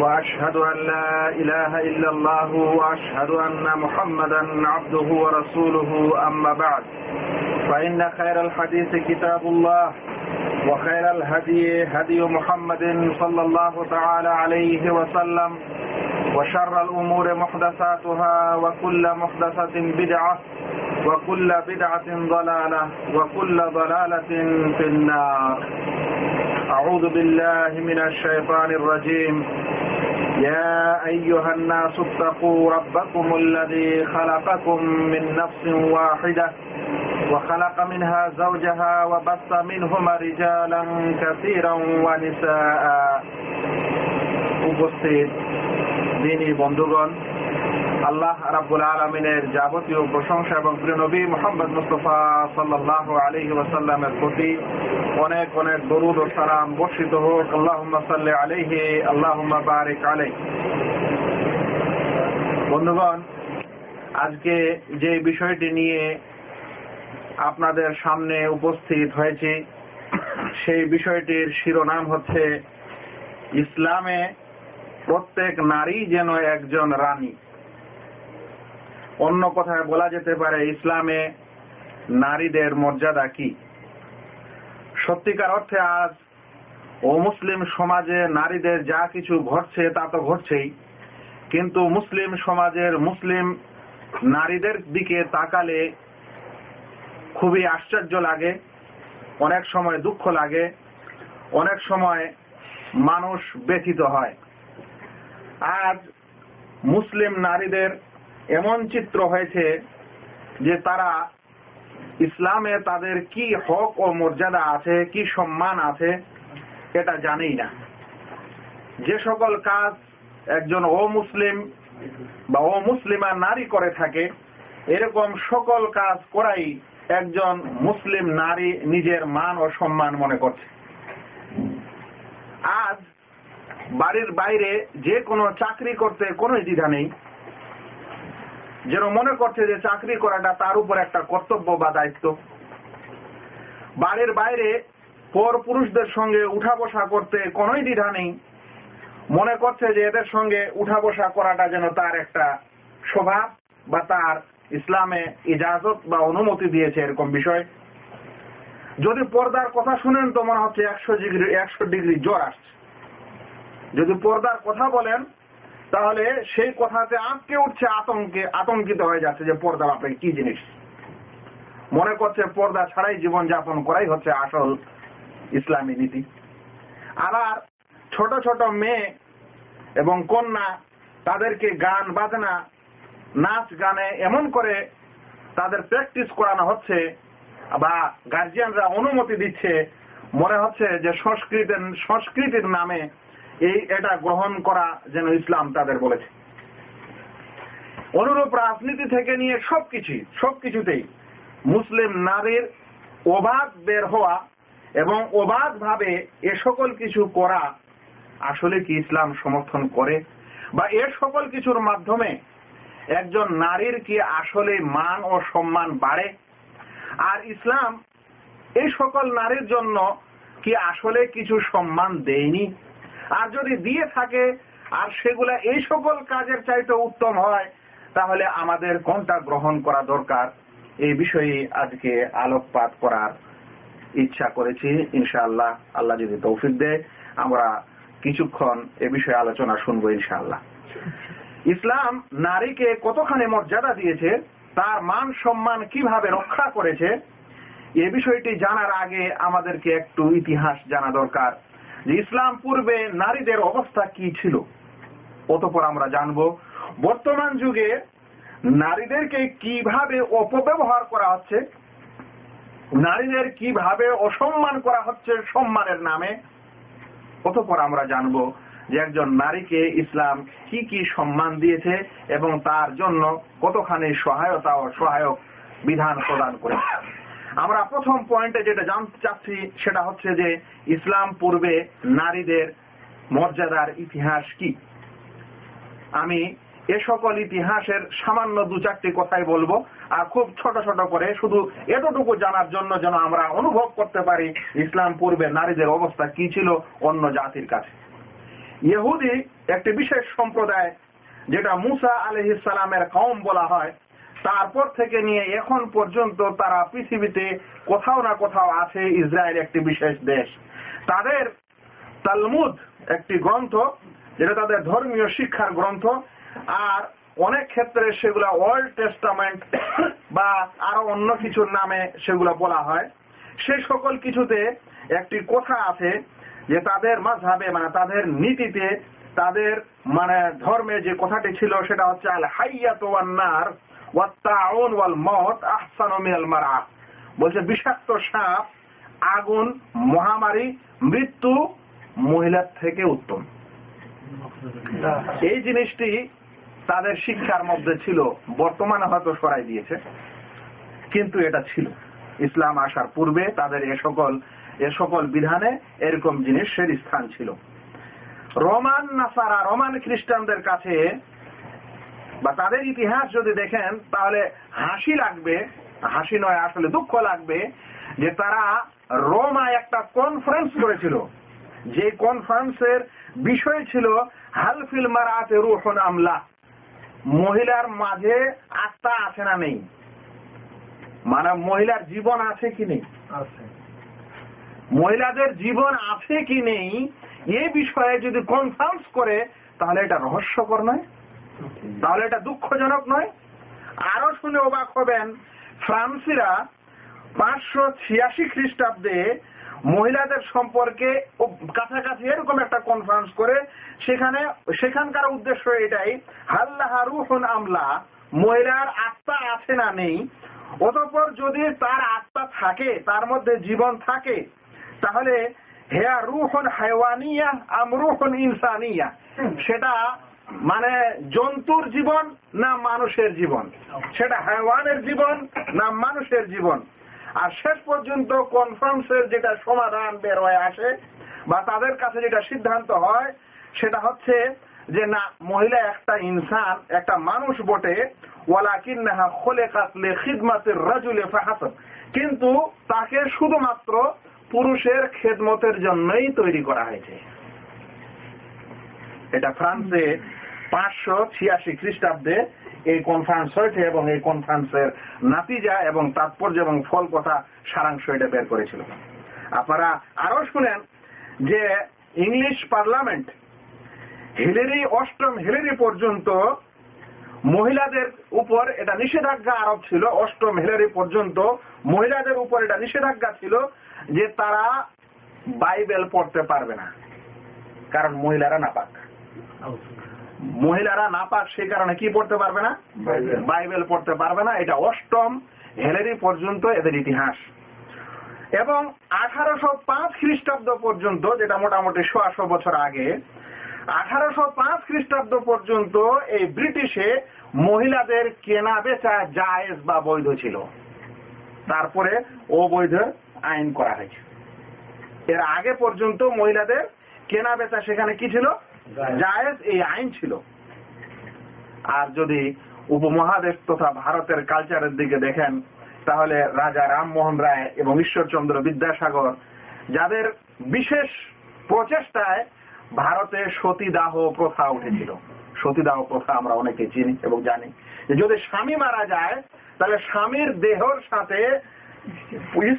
وأشهد أن لا إله إلا الله وأشهد أن محمدا عبده ورسوله أما بعد. فإن خير الحديث كتاب الله وخير الهدي هدي محمد صلى الله تعالى عليه وسلم وشر الأمور محدثاتها وكل محدثة بدعة وكل بدعة ضلالة وكل ضلالة في النار. أعوذ بالله من الشيطان الرجيم يا أيها الناس اتقوا ربكم الذي خلقكم من نفس واحدة وخلق منها زوجها وبث منهما رجالا كثيرا ونساء উপস্থিত দিনী বন্ধুগণ আল্লাহ রাব্বুল আলমিনের যাবতীয় প্রশংসা এবং প্রিয় নবী মোহাম্মদ মুস্তফা সাল্লাহ আলী ওয়াসাল্লামের প্রতি অনেক অনেক দরুদ ও সালাম বর্ষিত হোক। আল্লাহ সাল্লি আলহি আল্লাহ বারিক আলাই বন্ধুগণ, আজকে যে বিষয়টি নিয়ে আপনাদের সামনে উপস্থিত হয়েছি, সেই বিষয়টির শিরোনাম হচ্ছে, ইসলামে প্রত্যেক নারী যেন একজন রানী। অন্য কথায় বলা যেতে পারে, ইসলামে নারীদের মর্যাদা কি? সত্যিকার অর্থে আজ ও মুসলিম সমাজে নারীদের যা কিছু ঘটছে তা তো ঘটছেই, কিন্তু মুসলিম সমাজের মুসলিম নারীদের দিকে তাকালে খুবই আশ্চর্য লাগে, অনেক সময় দুঃখ লাগে, অনেক সময় মানুষ ব্যথিত হয়। আজ মুসলিম নারীদের এমন চিত্র হয়েছে যে তারা ইসলামে তাদের কি হক ও মর্যাদা আছে, কি সম্মান আছে, এটা জানেই না। যে সকল কাজ একজন ও মুসলিম বা ও মুসলিমা নারী করে থাকে, এরকম সকল কাজ করাই একজন মুসলিম নারী নিজের মান ও সম্মান মনে করছে। আজ বাড়ির বাইরে যে কোনো চাকরি করতে কোনো দ্বিধা নেই। যেন মনে করছে যে চাকরি করাটা তার উপর একটা কর্তব্য বা দায়িত্ব। বাড়ির বাইরে পর পুরুষদের সঙ্গে উঠা বসা করতে কোনোই দ্বিধা নেই। মনে করছে যে এদের সঙ্গে উঠা বসা করাটা যেন তার একটা স্বভাব বা তার ইসলামে ইজাজত বা অনুমতি দিয়েছে এরকম বিষয়। যদি পর্দার কথা শুনেন তো মনে হচ্ছে একশো ডিগ্রি একশো ডিগ্রি জ্বর আসছে। যদি পর্দার কথা বলেন তাহলে সেই কথাতে আঁতকে উঠছে আতঙ্কে, আতঙ্কিত হয়ে যাচ্ছে যে পর্দা বাপরে কি জিনিস। মনে করছে পর্দা ছাড়াই জীবন যাপন করাই হচ্ছে আসল ইসলামী নীতি। আবার ছোট ছোট মেয়ে এবং কন্যা তাদেরকে গান, বাজনা, নাচ, গানে এমন করে তাদের প্র্যাকটিস করানো হচ্ছে বা গার্জিয়ানরা অনুমতি দিচ্ছে। মনে হচ্ছে যে সংস্কৃতির সংস্কৃতির নামে এই এটা গ্রহণ করা যেন ইসলাম তাদের বলেছে। অনুরূপ রাজনীতি থেকে নিয়ে সবকিছু সবকিছুতেই মুসলিম নারীর অবাধ বের হওয়া এবং অবাধ ভাবে এ সকল কিছু করা আসলে কি ইসলাম সমর্থন করে? বা এ সকল কিছুর মাধ্যমে একজন নারীর কি আসলে মান ও সম্মান বাড়ে? আর ইসলাম এই সকল নারীর জন্য কি আসলে কিছু সম্মান দেয়নি? আর যদি দিয়ে থাকে, আর সেগুলা এই সকল কাজের চাইতে উত্তম হয়, তাহলে আমাদের কোনটা গ্রহণ করা দরকার? এই বিষয়ে আজকে আলোকপাত করার ইচ্ছা করেছি, ইনশাআল্লাহ। আল্লাহ যদি তৌফিক দেয়, আমরা কিছুক্ষণ এ বিষয়ে আলোচনা শুনব, ইনশাআল্লাহ। ইসলাম নারীকে কতখানি মর্যাদা দিয়েছে, তার মান সম্মান কীভাবে রক্ষা করেছে, এ বিষয়টি জানার আগে আমাদেরকে একটু ইতিহাস জানা দরকার। যে ইসলাম পূর্বে নারীদের অবস্থা কি ছিল, অতপর আমরা জানব বর্তমান যুগে নারীদেরকে কীভাবে অপব্যবহার করা হচ্ছে, নারীদের কীভাবে অসম্মান করা হচ্ছে সম্মানের নামে, অতপর আমরা জানব যে একজন নারীকে ইসলাম কি কি সম্মান দিয়েছে এবং তার জন্য কতখানি সহায়তা ও সহায়ক বিধান প্রদান করেছে। আমরা প্রথম পয়েন্টে যেটা জানতে চাচ্ছি সেটা হচ্ছে যে ইসলাম পূর্বে নারীদের মর্যাদার ইতিহাস কি? আমি এ সকল ইতিহাসের সামান্য দু চারটি কথাই বলব, আর খুব ছোট ছোট করে শুধু এতটুকু জানার জন্য যেন আমরা অনুভব করতে পারি ইসলাম পূর্বে নারীদের অবস্থা কি ছিল অন্য জাতির কাছে। ইহুদি একটি বিশেষ সম্প্রদায়, যেটা মুসা আলহিস সালামের কম বলা হয় তারপর থেকে নিয়ে এখন পর্যন্ত তারা পৃথিবীতে কোথাও না কোথাও আছে ইসরায়েল একটি বিশেষ দেশ। তাদের তালমুদ একটি গ্রন্থ, যেটা তাদের ধর্মীয় শিক্ষার গ্রন্থ, আর অনেক ক্ষেত্রে সেগুলা ওল্ড টেস্টামেন্ট বা আরও অন্য কিছুর নামে সেগুলা বলা হয়। সেই সকল কিছুতে একটি কথা আছে যে তাদের মাঝাবে মানে তাদের নীতিতে, তাদের মানে ধর্মে যে কথাটি ছিল, সেটা হচ্ছে আল হাইয়াত ওয়ান নার বলছে, বিষাক্ত সাপ, আগুন, মহামারী, মৃত্যু মহিলার থেকে উত্তম। এই জিনিসটি তাদের শিক্ষার মধ্যে ছিল, বর্তমানে হয়তো সরাই দিয়েছে, কিন্তু এটা ছিল। ইসলাম আসার পূর্বে তাদের এ সকল এ সকল বিধানে এরকম জিনিসের স্থান ছিল। রোমান নাসারা, রোমান খ্রিস্টানদের কাছে বা তাদের ইতিহাস যদি দেখেন তাহলে হাসি লাগবে হাসি নয় আসলে দুঃখ লাগবে যে তারা রোমায় একটা কনফারেন্স করেছিল। যে কনফারেন্সের বিষয় ছিল হালফিল মারাতে রুহন আমলা মহিলার মাঝে আত্মা আছে না নেই। মানে মহিলার জীবন আছে কি নেই? মহিলাদের জীবন আছে কি নেই? এই বিষয়ে যদি কনফারেন্স করে তাহলে এটা রহস্যকর নয়? তাহলে এটা দুঃখজনক নয়। আরও শুনে অবাক হবেন ফ্রান্সিরা পাঁচশো ছিয়াশি খ্রিস্টাব্দে মহিলাদের সম্পর্কে কাছাকাছি এরকম একটা কনফারেন্স করে সেখানে সেখানকার উদ্দেশ্য এটাই হাল্লাহা রুহুন আমলা মহিলার আত্মা আছে না নেই? অতঃপর যদি তার আত্মা থাকে তার মধ্যে জীবন থাকে তাহলে হেয়া রুহন হাইওয়ানিয়া আমরুহন ইনসানিয়া? সেটা মানে জন্তুর জীবন না মানুষের জীবন। সেটা হাইওয়ানের জীবন না মানুষের জীবন। আর শেষ পর্যন্ত কনফারেন্সের যেটা সমাধান বের হয়ে আসে বা তাদের কাছে যেটা সিদ্ধান্ত হয়, সেটা হচ্ছে যে না, মহিলা একটা ইনসান, একটা মানুষ বটে, ওয়ালাকিন্নাহা খোলেকাত লিখিদমাতির রাজুলি ফাহাসাব কিন্তু তাকে শুধুমাত্র পুরুষের খেদমতের জন্যই তৈরি করা হয়েছে। এটা ফ্রান্সে পাঁচশো ছিয়াশি খ্রিস্টাব্দে এই কনফারেন্স হয়েছে এবং এই কনফারেন্সের নাতিজা এবং তাৎপর্য এবং ফল কথা সারাংশ এটা বের করেছিল। আপনারা আরও শুনেন যে ইংলিশ পার্লামেন্ট হিলেরি অষ্টম হিলেরি পর্যন্ত মহিলাদের উপর এটা নিষেধাজ্ঞা আরোপ ছিল, অষ্টম হিলারি পর্যন্ত মহিলাদের উপর এটা নিষেধাজ্ঞা ছিল যে তারা বাইবেল পড়তে পারবে না, কারণ মহিলারা নাপাক। মহিলারা নাপাক সেই কারণে কি পড়তে পারবে না? বাইবেল। পড়তে পারবে না। এটা অষ্টম হেলেরি পর্যন্ত এদের ইতিহাস। এবং আঠারোশো পাঁচ খ্রিস্টাব্দ পর্যন্ত যেটা মোটামুটি সোয়াশো বছর আগে আঠারোশো পাঁচ খ্রিস্টাব্দ পর্যন্ত এই ব্রিটিশে মহিলাদের কেনা বেচা জায়েজ বা বৈধ ছিল। তারপরে অবৈধ আইন করা হয়েছে। এর আগে পর্যন্ত মহিলাদের কেনা বেচা সেখানে কি ছিল? জায়েজ এই আইন ছিল। আর যদি উপমহাদেশ তথা ভারতের কালচারের দিকে দেখেন, তাহলে রাজা রামমোহন রায় এবং ঈশ্বরচন্দ্র বিদ্যাসাগর, যাদের বিশেষ প্রচেষ্টায় ভারতে সতীদাহ প্রথা উঠেছিল। সতীদাহ প্রথা আমরা অনেকে চিনি এবং জানি। যদি স্বামী মারা যায়, তাহলে স্বামীর দেহর সাথে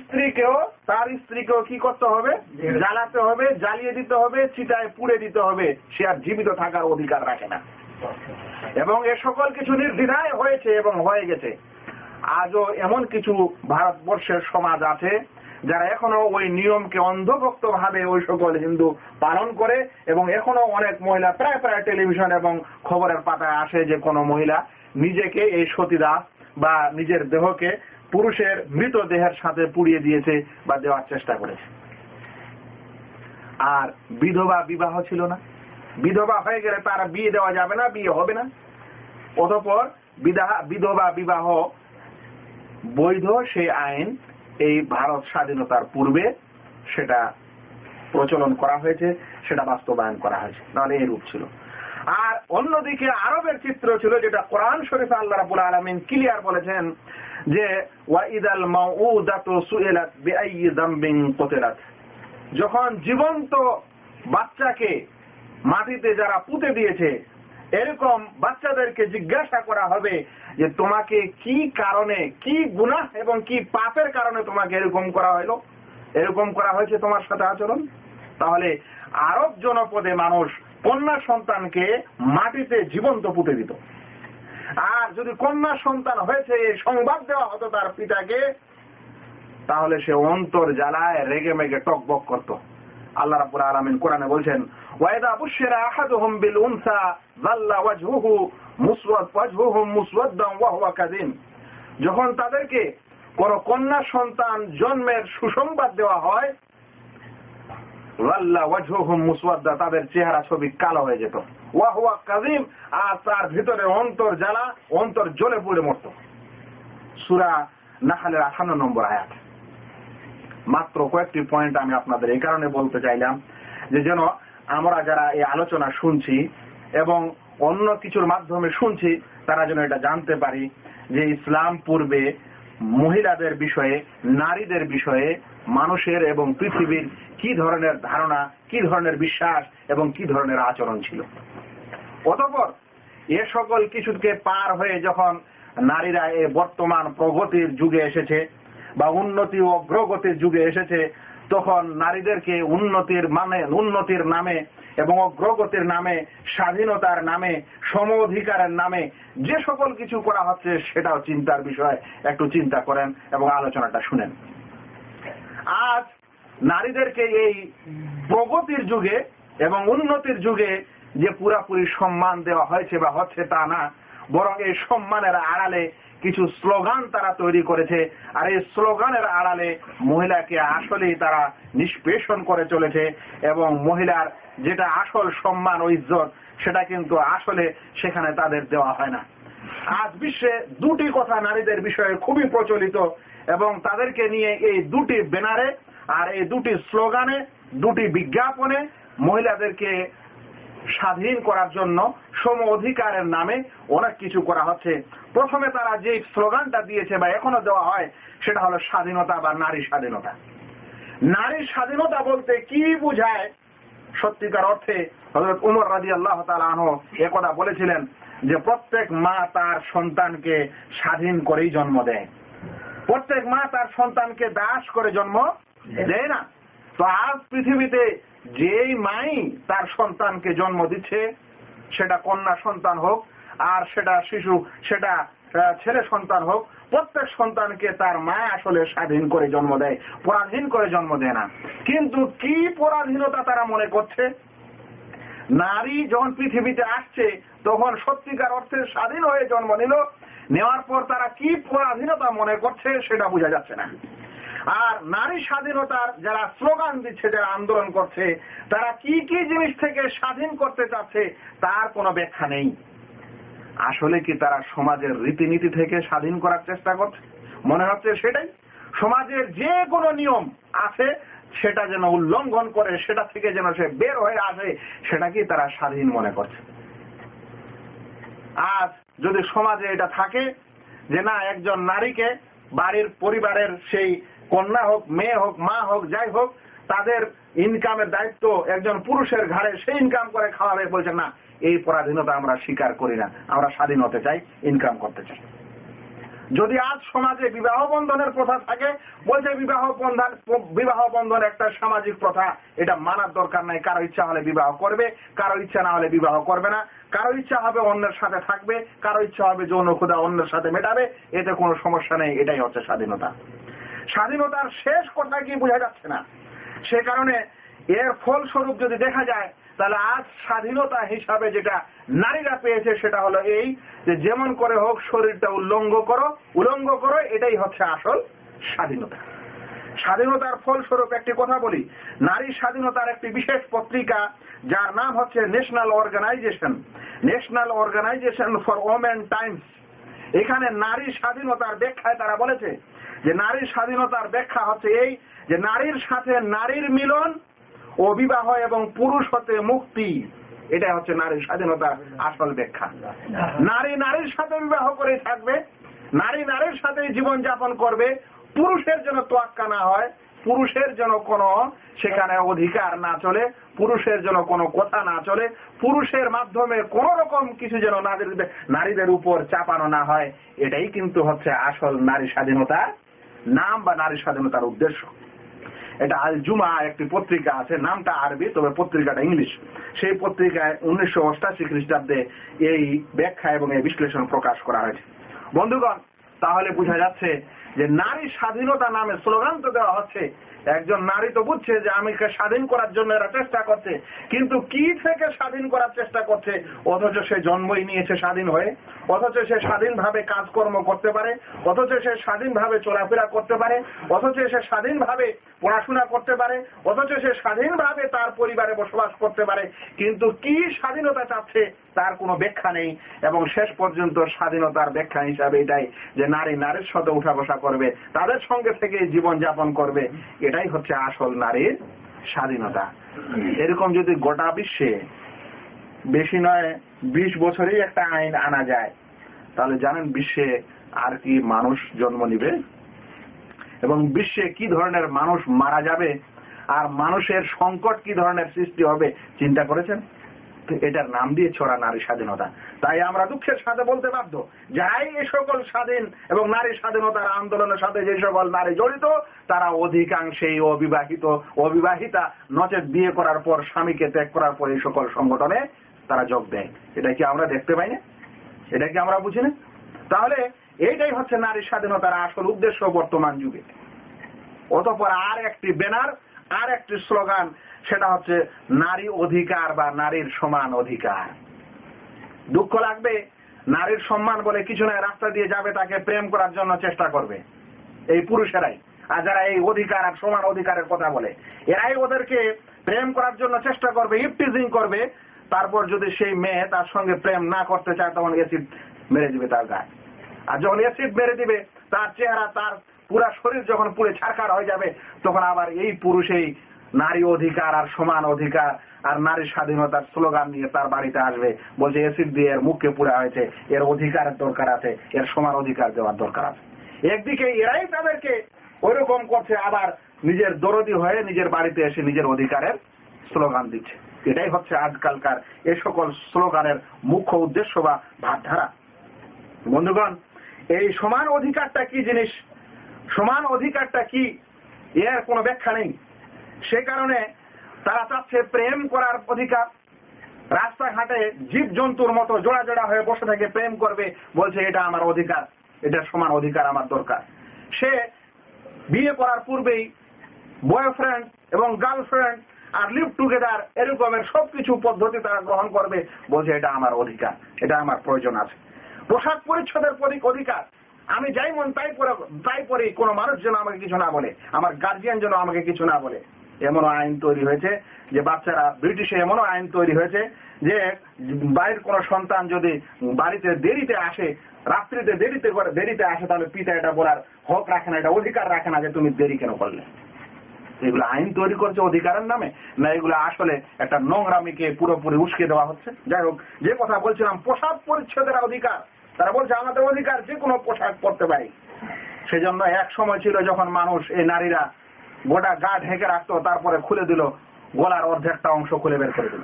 স্ত্রীকেও তার স্ত্রীকেও কি করতে হবে? জ্বালাতে হবে। জ্বালিয়ে দিতে হবে চিতায় পুড়ে দিতে হবে। সে আর জীবিত থাকার অধিকার রাখে না। এবং এ সকল কিছু নির্দ্বিধায় হয়েছে এবং হয়ে গেছে। আজও এমন কিছু ভারতবর্ষের সমাজ আছে যারা এখনও ওই নিয়মকে অন্ধভক্ত ভাবে ওই সকল হিন্দু পালন করে এবং এখনও অনেক মহিলা প্রায় প্রায় টেলিভিশন এবং খবরের পাতায় আসে যে কোনো মহিলা নিজেকে এই সতীদাস বা নিজের দেহকে পুরুষের মৃতদেহের সাথে পুড়িয়ে দিয়েছে বা দেওয়ার চেষ্টা করেছে। আর বিধবা বিবাহ ছিল না। বিধবা হয়ে গেলে তার বিয়ে দেওয়া যাবে না, বিয়ে হবে না। অতপর বিধবা বিবাহ বৈধ, সেই আইন এই ভারত স্বাধীনতার পূর্বে সেটা প্রচলন করা হয়েছে, সেটা বাস্তবায়ন করা হয়েছে। তাহলে এই রূপ ছিল। আর অন্যদিকে আরবের চিত্র ছিল যেটা কোরআন শরীফ আল্লাহ রাবুল আলমিন ক্লিয়ার বলেছেন যে ওয়াইদাল বিআইয়ি যামবিন কুতিলাত। যখন জীবন্ত বাচ্চাকে মাটিতে যারা পুঁতে দিয়েছে, এরকম বাচ্চাদেরকে জিজ্ঞাসা করা হবে যে, তোমাকে কি কারণে, কি গুনাহ এবং কি পাপের কারণে তোমাকে এরকম করা হলো? এরকম করা হয়েছে তোমার সাথে আচরণ? তাহলে আরব জনপদে মানুষ কন্যা সন্তানকে মাটিতে জীবন্ত পুঁতে দিত। আর যদি কন্যা সন্তান হয়েছে, এই সংবাদ দেওয়া হতো তার পিতাকে, তাহলে সে অন্তর জ্বালায় রেগে মেগে টকবক করত। আল্লাহ রাব্বুল আলামিন কোরআনে বলছেন যখন তাদেরকে কোন কন্যা সন্তান জন্মের সুসংবাদ দেওয়া হয় তাদের চেহারা ছবি কালো হয়ে যেত। ওয়া হুয়া কাযিম, আর তার ভিতরে অন্তর জ্বালা, অন্তর জ্বলে পুড়ে মরত। সূরা নাহলের 58 নম্বর আয়াত। মাত্র কয়েকটি পয়েন্ট আমি আপনাদের এই কারণে বলতে চাইলাম যে, যেন আমরা যারা এই আলোচনা শুনছি এবং অন্য কিছুর মাধ্যমে শুনছি, তারা যেন এটা জানতে পারি যে ইসলাম পূর্বে মহিলাদের বিষয়ে, নারীদের বিষয়ে মানুষের এবং পৃথিবীর কি ধরনের ধারণা, কি ধরনের বিশ্বাস এবং কি ধরনের আচরণ ছিল। অতপর এ সকল কিছুকে পার হয়ে যখন নারীরা এ বর্তমান প্রগতির যুগে এসেছে বা উন্নতি ও অগ্রগতির যুগে এসেছে, তখন নারীদেরকে উন্নতির মানে উন্নতির নামে এবং অগ্রগতির নামে, স্বাধীনতার নামে, সম অধিকারের নামে যে সকল কিছু করা হচ্ছে, সেটাও চিন্তার বিষয়। একটু চিন্তা করেন এবং আলোচনাটা শুনেন। আজ নারীদেরকে এই প্রগতির যুগে এবং উন্নতির যুগে যে পুরাপুরি সম্মান দেওয়া হয়েছে বা হচ্ছে তা না, বরং এই সম্মানের আড়ালে কিছু স্লোগান তারা তৈরি করেছে। আর এই স্লোগানের আড়ালে মহিলাকে আসলেই তারা নিষ্পেষণ করে চলেছে এবং মহিলার যেটা আসল সম্মান ও ইজ্জত, সেটা কিন্তু আসলে সেখানে তাদের দেওয়া হয় না। আজ বিশ্বে দুটি কথা নারীদের বিষয়ে খুবই প্রচলিত। এবং তাদেরকে নিয়ে এই দুটি ব্যানারে আর এই দুটি স্লোগানে, দুটি বিজ্ঞাপনে মহিলাদেরকে স্বাধীন করার জন্য সম অধিকারের নামে অনেক কিছু করা হচ্ছে। প্রথমে তারা যে স্লোগানটা দিয়েছে বা এখনও দেওয়া হয়, সেটা হলো স্বাধীনতা বা নারী স্বাধীনতা। নারী স্বাধীনতা বলতে কি বুঝায়? সত্যিকার অর্থে হজরত উমর রাজি আল্লাহ তালাহ একথা বলেছিলেন যে প্রত্যেক মা তার সন্তানকে স্বাধীন করেই জন্ম দেয়। প্রত্যেক মা তার সন্তানকে দাস করে জন্ম দেয় না। তো আজ পৃথিবীতে যেই মাই তার সন্তানকে জন্ম দিচ্ছে সেটা কন্যা সন্তান হোক আর সেটা শিশু সেটা ছেলে সন্তান হোক প্রত্যেক সন্তানকে তার মা আসলে স্বাধীন করে জন্ম দেয় পরাধীন করে জন্ম দেয় না। কিন্তু কি পরাধীনতা তারা মনে করছে? নারী যখন পৃথিবীতে আসছে তখন সত্যিকার অর্থে স্বাধীন হয়ে জন্ম নিল নেওয়ার পর তারা কি পরাধীনতা মনে করছে সেটা বোঝা যাচ্ছে না। আর নারী স্বাধীনতার যারা স্লোগান দিচ্ছে, যারা আন্দোলন করছে, তারা কি কি জিনিস থেকে স্বাধীন করতে চাচ্ছে তার কোনো ব্যাখ্যা নেই। আসলে কি তারা সমাজের রীতিনীতি থেকে স্বাধীন করার চেষ্টা করছে? মনে হচ্ছে সেটাই। সমাজের যে কোনো নিয়ম আছে, সেটা যেন উল্লঙ্ঘন করে, সেটা থেকে যেন সে বের হয়ে আসে, সেটা কি তারা স্বাধীন মনে করছে? আজ যদি সমাজে এটা থাকে যে না, একজন নারীকে বাড়ির পরিবারের সেই কন্যা হোক, মেয়ে হোক, মা হোক, যাই হোক, তাদের ইনকামের দায়িত্ব একজন পুরুষের ঘাড়ে সেই ইনকাম করে খাওয়াবে বলছে, না, এই পরাধীনতা আমরা স্বীকার করি না। আমরা স্বাধীন হতে চাই ইনকাম করতে চাই। যদি আজ সমাজে বিবাহ বন্ধনের প্রথা থাকে, বলছে বিবাহ বন্ধন বিবাহ বন্ধন একটা সামাজিক প্রথা। এটা মানার দরকার নাই, কারও ইচ্ছা হলে বিবাহ করবে, কারও ইচ্ছা না হলে বিবাহ করবে না। কারও ইচ্ছা হবে অন্যের সাথে থাকবে, কারও ইচ্ছা হবে যৌন ক্ষুদা অন্যের সাথে মেটাবে, এতে কোনো সমস্যা নেই, এটাই হচ্ছে স্বাধীনতা। স্বাধীনতার শেষ কথা কি বোঝা যাচ্ছে না? সে কারণে এর ফলস্বরূপ যদি দেখা যায় তাহলে আজ স্বাধীনতা হিসাবে যেটা নারীরা পেয়েছে সেটা হলো এই যে যেমন করে হোক শরীরটা উল্লঙ্গ করো, উলঙ্গ করো, এটাই হচ্ছে আসল স্বাধীনতা। স্বাধীনতার ফলস্বরূপ একটি কথা বলি, নারী স্বাধীনতার একটি বিশেষ পত্রিকা, যার নাম হচ্ছে national organization national organization for women times এখানে নারী স্বাধীনতার ব্যাখ্যায় তারা বলেছে যে নারীর স্বাধীনতার ব্যাখ্যা হচ্ছে এই যে নারীর সাথে নারীর মিলন ও বিবাহ এবং পুরুষ হতে মুক্তি, এটাই হচ্ছে নারীর স্বাধীনতার আসল ব্যাখ্যা। নারী নারীর সাথে বিবাহ করে থাকবে, নারী নারীর সাথে জীবন যাপন করবে, পুরুষের জন্য তোয়াক্কা না হয়, পুরুষের জন্য কোনো সেখানে অধিকার না চলে, পুরুষের জন্য কোনো কথা না চলে, পুরুষের মাধ্যমে কোন রকম কিছু যেন নারীদের নারীদের উপর চাপানো না হয়, এটাই কিন্তু হচ্ছে আসল নারী স্বাধীনতার নাম বা নারী স্বাধীনতার উদ্দেশ্য। এটা আল জুমা একটি পত্রিকা আছে, নামটা আরবি, তবে পত্রিকাটা ইংলিশ। সেই পত্রিকায় উনিশশো অষ্টাশি খ্রিস্টাব্দে এই ব্যাখ্যা এবং এই বিশ্লেষণ প্রকাশ করা হয়েছে। বন্ধুগণ, তাহলে বোঝা যাচ্ছে যে নারী স্বাধীনতা নামে স্লোগান তো দেওয়া হচ্ছে একজন নারী তো বুঝছে যে আমি স্বাধীন করার জন্য এরা চেষ্টা করছে, কিন্তু কি থেকে স্বাধীন করার চেষ্টা করছে? অথচ সে জন্মই নিয়েছে স্বাধীন হয়ে, অথচ সে স্বাধীনভাবে কাজকর্ম করতে পারে, অথচ সে স্বাধীনভাবে চলাফেরা করতে পারে, অথচ সে স্বাধীনভাবে পড়াশোনা করতে পারে, অথচ সে স্বাধীনভাবে তার পরিবারে বসবাস করতে পারে, কিন্তু কি স্বাধীনতা চাচ্ছে তার কোনো ব্যাখ্যা নেই এবং শেষ পর্যন্ত স্বাধীনতার ব্যাখ্যা হিসাবে এটাই যে নারী নারীর সাথে উঠা বসা করবে, তাদের সঙ্গে থেকে জীবন যাপন করবে, এটাই হচ্ছে আসল নারীর স্বাধীনতা। এরকম যদি গোটা বিশ্বে বেশি নয় বিশ বছরেই একটা আইন আনা যায়, তাহলে জানেন বিশ্বে আর কি মানুষ জন্ম নিবে? এবং বিশ্বে কি ধরনের মানুষ মারা যাবে? আর মানুষের সংকট কি ধরনের সৃষ্টি হবে? চিন্তা করেছেন? এটার নাম দিয়ে ছড়া নারী স্বাধীনতা। তাই আমরা দুঃখের সাথে বলতে বাধ্য, যাই এই সকল স্বাধীন এবং নারী স্বাধীনতার আন্দোলনের সাথে যে সকল নারী জড়িত, তারা অধিকাংশেই অবিবাহিত, অবিবাহিতা, নচেত বিয়ে করার পর, স্বামীকে ত্যাগ করার পর এই সকল সংগঠনে তারা যোগ দেয়। এটা কি আমরা দেখতে পাই না? এটা কি আমরা বুঝি না? তাহলে এইটাই হচ্ছে নারী স্বাধীনতার আসল উদ্দেশ্য বর্তমান যুগে। অতপর আর একটি ব্যানার, আর একটি স্লোগান সেটা হচ্ছে নারী অধিকার বা নারীর সমান অধিকার। দুঃখ লাগবে, নারীর সম্মান বলে কিছু নয় রাস্তা দিয়ে যাবে, তাকে প্রেম করার জন্য চেষ্টা করবে। এই পুরুষেরাই। আর যারা এই অধিকার আর সমান অধিকারের কথা বলে, এরাই ওদেরকে প্রেম করার জন্য চেষ্টা করবে, ইপটিজিং করবে। তারপর যদি সেই মেয়ে তার সঙ্গে প্রেম না করতে চায়, তখন এসিড মেরে দিবে তার গায়ে। আর যখন এসিড মেরে দিবে, তার চেহারা, তার পুরা শরীর যখন পুড়ে ছাড়কার হয়ে যাবে, তখন আবার এই পুরুষেই নারী অধিকার আর সমান অধিকার আর নারী স্বাধীনতার স্লোগান নিয়ে তার বাড়িতে আসবে। বলছে, এসিড দিয়ে এর মুখকে পুরা হয়েছে। এর অধিকারের দরকার আছে। এর সমান অধিকার দেওয়ার দরকার আছে। একদিকে এরাই তাদেরকে ওইরকম করছে, আবার নিজের দরদি হয়ে নিজের বাড়িতে এসে নিজের অধিকারের স্লোগান দিচ্ছে। এটাই হচ্ছে আজকালকার এ সকল স্লোগানের মুখ্য উদ্দেশ্য বা ভাবধারা। বন্ধুগণ, এই সমান অধিকারটা কি জিনিস? সমান অধিকারটা কি? এর কোনো ব্যাখ্যা নেই। সে কারণে তারা চাচ্ছে প্রেম করার অধিকার। রাস্তাঘাটে জীব জন্তুর মতো জোড়া জোড়া হয়ে বসে থেকে প্রেম করবে বলছে, এটা আমার অধিকার। এটা সমান অধিকার আমার দরকার। সে বিয়ে করার পূর্বেই বয়ফ্রেন্ড এবং গার্লফ্রেন্ড আর লিভ টুগেদার এরকমের সবকিছু পদ্ধতি তারা গ্রহণ করবে বলছে, এটা আমার অধিকার। এটা আমার প্রয়োজন আছে। পোশাক পরিচ্ছদের অধিকার। আমি যাই মন তাই পরে তাই পরে কোনো মানুষ যেন আমাকে কিছু না বলে। আমার গার্জিয়ান যেন আমাকে কিছু না বলে। এমনও আইন তৈরি হয়েছে যে বাচ্চারা ব্রিটিশে এমনও আইন তৈরি হয়েছে যে বাড়ির কোন সন্তান যদি বাড়িতে দেরিতে আসে, রাত্রিতে দেরিতে করে, দেরিতে আসে, তাহলে পিতা এটা বলার হক রাখে না, এটা অধিকার রাখে না যে তুমি দেরি কেন করলে। এগুলো আইন তৈরি করছে অধিকারের নামে, না এগুলো আসলে একটা নোংরামিকে পুরোপুরি উস্কে দেওয়া হচ্ছে? যাই হোক, যে কথা বলছিলাম, পোশাক পরিচ্ছদের অধিকার। তারা বলছে, আমাদের অধিকার যে কোনো পোশাক পরতে পারি। সেজন্য এক সময় ছিল যখন মানুষ, এই নারীরা গোটা গা ঢেকে রাখতো, তারপরে খুলে দিল, গলার অর্ধেকটা অংশ খুলে বের করে দিল।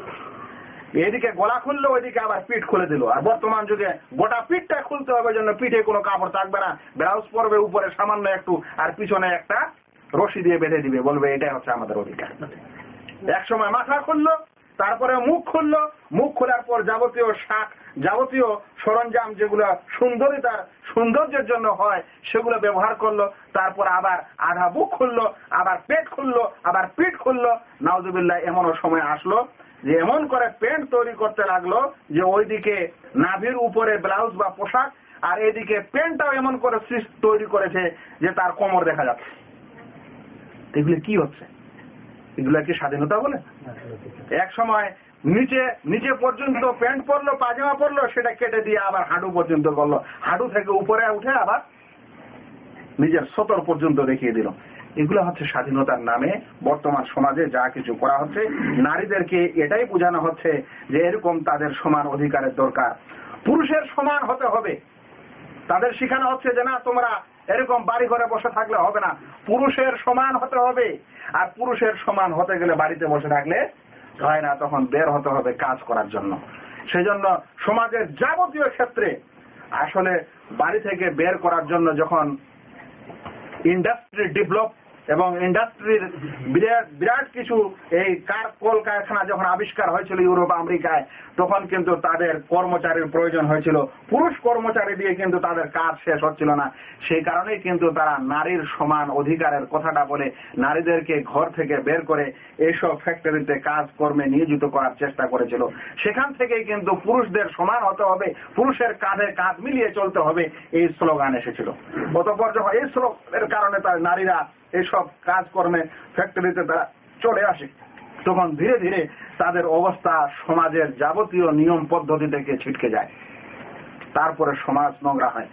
এদিকে গলা খুললো, ওইদিকে আবার পিঠ খুলে দিল। আর বর্তমান যুগে গোটা পিঠটা খুলতে হবে জন্য পিঠে কোনো কাপড় থাকবে না। ব্লাউজ পরবে উপরে সামান্য একটু, আর পিছনে একটা রশি দিয়ে বেঁধে দিবে, বলবে এটাই হচ্ছে আমাদের অধিকার। এক সময় মাথা খুললো তারপরে মুখ খুললো, মুখ খোলার পর যাবতীয় শাক, যাবতীয় সরঞ্জাম যেগুলো সুন্দরিতার সৌন্দর্যের জন্য হয়, সেগুলো ব্যবহার করল, তারপর আবার আধা বুক খুললো, আবার পেট খুললো, আবার পিঠ খুললো। নাউজুবিল্লাহ, এমনও সময় আসলো যে এমন করে প্যান্ট তৈরি করতে লাগল যে ওইদিকে নাভির উপরে ব্লাউজ বা পোশাক, আর এদিকে প্যান্টটাও এমন করে তৈরি করেছে যে তার কোমর দেখা যাচ্ছে। এগুলো কি হচ্ছে? এগুলা কি স্বাধীনতা বলে? এক সময় নিচে নিচে পর্যন্ত প্যান্ট পরলো, পাজামা পরলো, সেটা কেটে দিয়ে আবার হাঁটু পর্যন্ত করল। হাঁটু থেকে উপরে উঠে আবার নিজের সতর পর্যন্ত দেখিয়ে দিল। এগুলো হচ্ছে স্বাধীনতার নামে বর্তমান সমাজে যা কিছু করা হচ্ছে। নারীদেরকে এটাই বোঝানো হচ্ছে যে এরকম তাদের সমান অধিকারের দরকার। পুরুষের সমান হতে হবে। তাদের শেখানো হচ্ছে যে না, তোমরা এরকম বাড়ি ঘরে বসে থাকলে হবে না। পুরুষের সমান হতে হবে। আর পুরুষের সমান হতে গেলে বাড়িতে বসে থাকলে হয় না, তখন বের হতে হবে কাজ করার জন্য। সেই জন্য সমাজের যাবতীয় ক্ষেত্রে আসলে বাড়ি থেকে বের করার জন্য যখন ইন্ডাস্ট্রি ডেভেলপ এবং ইন্ডাস্ট্রির বিরাট বিরাট কিছু এই কার কল কারখানা যখন আবিষ্কার হয়েছিল ইউরোপ, আমেরিকায়, তখন কিন্তু তাদের কর্মচারীর প্রয়োজন হয়েছিল। পুরুষ কর্মচারী দিয়ে কিন্তু তাদের কাজ শেষ হচ্ছিল না। সেই কারণেই কিন্তু তারা নারীর সমান অধিকারের কথাটা বলে নারীদেরকে ঘর থেকে বের করে এইসব ফ্যাক্টরিতে কাজ কর্মে নিয়োজিত করার চেষ্টা করেছিল। সেখান থেকেই কিন্তু পুরুষদের সমান হতে হবে, পুরুষের কাঁধে কাঁধ মিলিয়ে চলতে হবে, এই স্লোগান এসেছিল। অতপর যখন এই স্লোগানের কারণে তার নারীরা এইসব কাজকর্মে ফ্যাক্টরিতে তারা চলে আসে। তখন ধীরে ধীরে তাদের অবস্থা সমাজের যাবতীয় নিয়ম পদ্ধতি থেকে ছিটকে যায়। তারপরে সমাজ নোংরা হয়।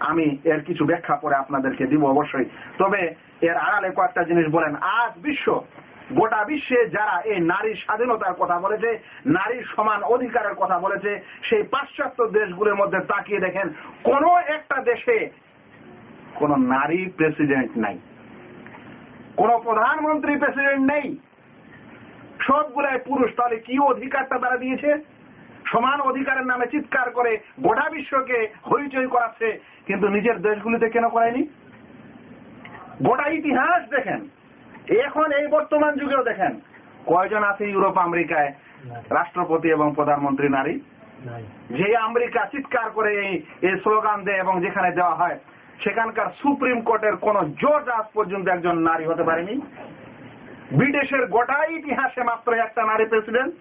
আমি এর কিছু ব্যাখ্যা করে আপনাদেরকে দিব অবশ্যই। তবে এর আড়ালে কয়েকটা জিনিস বলেন। আজ বিশ্ব, গোটা বিশ্বে যারা এই নারী স্বাধীনতার কথা বলেছে নারীর সমান অধিকারের কথা বলেছে, সেই পাশ্চাত্য দেশগুলোর মধ্যে তাকিয়ে দেখেন, কোন একটা দেশে কোন নারী প্রেসিডেন্ট নাই। কোন প্রধানমন্ত্রী প্রেসিডেন্ট নেই। সবগুলাই পুরুষ তাহলে কি অধিকারটা তারা দিয়েছে? সমান অধিকারের নামে চিৎকার করে গোটা বিশ্বকে হইচই করাচ্ছে কিন্তু নিজের দেশগুলিতে কেন করায়নি? গোটা ইতিহাস দেখেন এখন এই বর্তমান যুগেও দেখেন কয়জন আছে ইউরোপ আমেরিকায় রাষ্ট্রপতি এবং প্রধানমন্ত্রী নারী? যে আমেরিকা চিৎকার করে এই এই স্লোগান দেয় এবং যেখানে দেওয়া হয় সেখানকার সুপ্রিম কোর্টের কোন জজ আজ পর্যন্ত একজন নারী হতে পারেনি। বিদেশের গোটা ইতিহাসে মাত্র একটা নারী প্রেসিডেন্ট।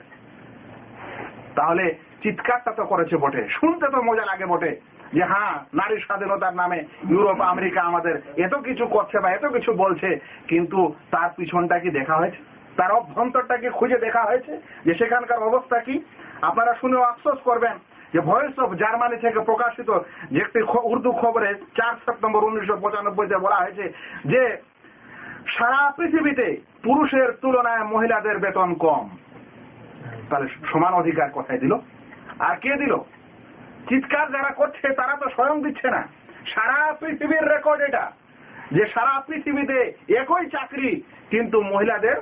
তাহলে চিৎকারটা তো করেছে বটে, শুনতে তো মজা লাগে বটে যে হ্যাঁ নারী স্বাধীনতার নামে ইউরোপ, আমেরিকা আমাদের এত কিছু করছে বা এত কিছু বলছে, কিন্তু তার পিছনটা কি দেখা হয়েছে? তার অভ্যন্তরটা কি খুঁজে দেখা হয়েছে? যে সেখানকার অবস্থা কি? আপনারা শুনেও আফসোস করবেন যে ভয়েস অফ জার্মানি থেকে প্রকাশিত যে একটি উর্দু খবরে চার সেপ্টেম্বর উনিশশো পঁচানব্বইতে বলা হয়েছে যে সারা পৃথিবীতে পুরুষের তুলনায় মহিলাদের বেতন কম। তাহলে সমান অধিকার কোথায় দিল? আর কে দিল? চিৎকার যারা করছে তারা তো স্বয়ং দিচ্ছে না। সারা পৃথিবীর রেকর্ড এটা যে সারা পৃথিবীতে একই চাকরি কিন্তু মহিলাদের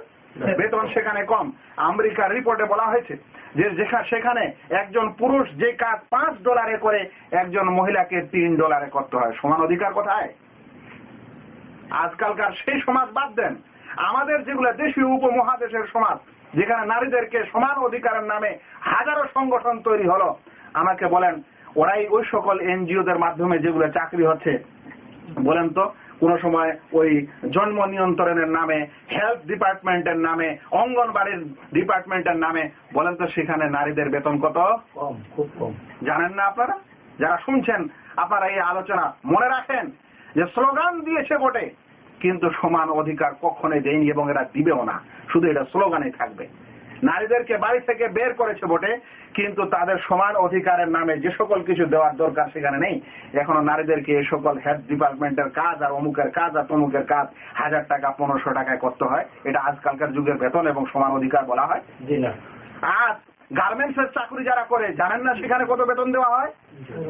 বেতন। সেখানে কম। আমেরিকার রিপোর্টে বলা হয়েছে সেখানে একজন পুরুষ যে কাজ পাঁচ ডলারে করে, একজন মহিলাকে তিন ডলারে করতে হয়। সমান অধিকার কোথায়? আজকালকার সেই সমাজ বাদ দেন। আমাদের যেগুলো দেশীয় উপমহাদেশের সমাজ, যেখানে নারীদেরকে সমান অধিকারের নামে হাজারো সংগঠন তৈরি হলো, আমাকে বলেন, ওরাই ওই সকল এনজিওদের মাধ্যমে যেগুলো চাকরি হচ্ছে, বলেন তো কোন সময় ওই জন্ম নিয়ন্ত্রণের নামে হেলথ ডিপার্টমেন্টের নামে অঙ্গনবাড়ির ডিপার্টমেন্টের নামে বলেন তো সেখানে নারীদের বেতন কত? কম খুব কম। জানেন না আপনারা? যারা শুনছেন আপনারা এই আলোচনা মনে রাখেন যে স্লোগান দিয়েছে বটে কিন্তু সমান অধিকার কখনোই দেয়নি এবং এরা দিবেও না। শুধু এটা স্লোগানে থাকবে। নারীদেরকে বাড়ি থেকে বের করেছে বটে কিন্তু তাদের সমান অধিকারের নামে যে সকল কিছু দেওয়ার দরকার সেখানে নেই। এখনও নারীদেরকে এই সকল হেলথ ডিপার্টমেন্টের কাজ আর অমুকের কাজ আর তমুকের কাজ হাজার টাকা পনেরোশো টাকায় করতে হয়। এটা আজকালকার যুগের বেতন এবং সমান অধিকার বলা হয়। জি না। আজ গার্মেন্টস এর চাকরি যারা করে জানেন না সেখানে কত বেতন দেওয়া হয়?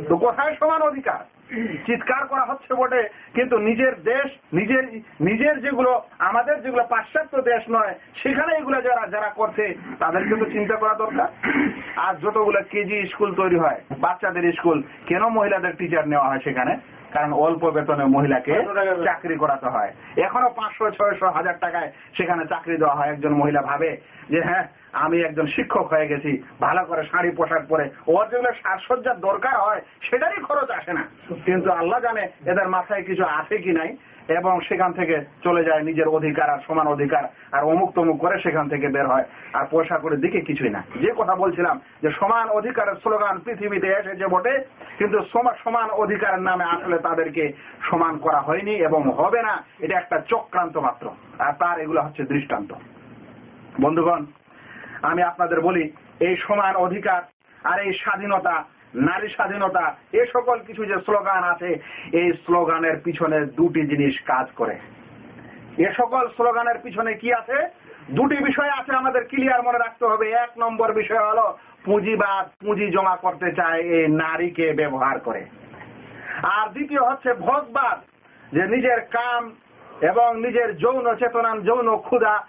তো কোথায় সমান অধিকার? চিৎকার করা হচ্ছে বটে কিন্তু নিজের দেশ নিজের নিজের যেগুলো আমাদের যেগুলো পাশ্চাত্য দেশ নয় সেখানে এগুলো যারা যারা করছে তাদেরকে তো চিন্তা করা দরকার। আর যতগুলো কেজি স্কুল তৈরি হয় বাচ্চাদের স্কুল কেন মহিলাদের টিচার নেওয়া হয় সেখানে? কারণ অল্প বেতনে মহিলাকে চাকরি করাতে হয়। এখনও পাঁচশো ছয়শো হাজার টাকায় সেখানে চাকরি দেওয়া হয় একজন মহিলা ভাবে যে হ্যাঁ আমি একজন শিক্ষক হয়ে গেছি, ভালো করে শাড়ি পোশাক পরে। ওর যেগুলো সাজসজ্জার দরকার হয়, সেটারই খরচ আসে না। কিন্তু আল্লাহ জানে এদের মাথায় কিছু আছে কি নাই, এবং সেখান থেকে চলে যায় নিজের অধিকার আর সমান অধিকার, আর অমুক তমুক করে সেখান থেকে বের হয়। আর পয়সা করে দিকে কিছুই না। যে কথা বলছিলাম, যে সমান অধিকারের স্লোগান পৃথিবীতে এসেছে বটে, কিন্তু সমান অধিকারের নামে আসলে তাদেরকে সমান করা হয়নি এবং হবে না। এটা একটা চক্রান্ত মাত্র। আর তার এগুলো হচ্ছে দৃষ্টান্ত। বন্ধুগণ আমি আপনাদের বলি, এই সমান অধিকার আর এই স্বাধীনতা, নারী স্বাধীনতা, এ সকল কিছু যে স্লোগান আছে, এই স্লোগানের পিছনে দুটি জিনিস কাজ করে। এ সকল স্লোগানের পিছনে কি আছে? দুটি বিষয় আছে আমাদের ক্লিয়ার মনে রাখতে হবে। এক নম্বর বিষয় হলো, পুঁজিবাদ, পুঁজি জমা করতে চায় এই নারীকে ব্যবহার করে। আর দ্বিতীয় হচ্ছে ভোগবাদ, যে নিজের কাম এবং নিজের যৌন চেতনা যৌন ক্ষুধা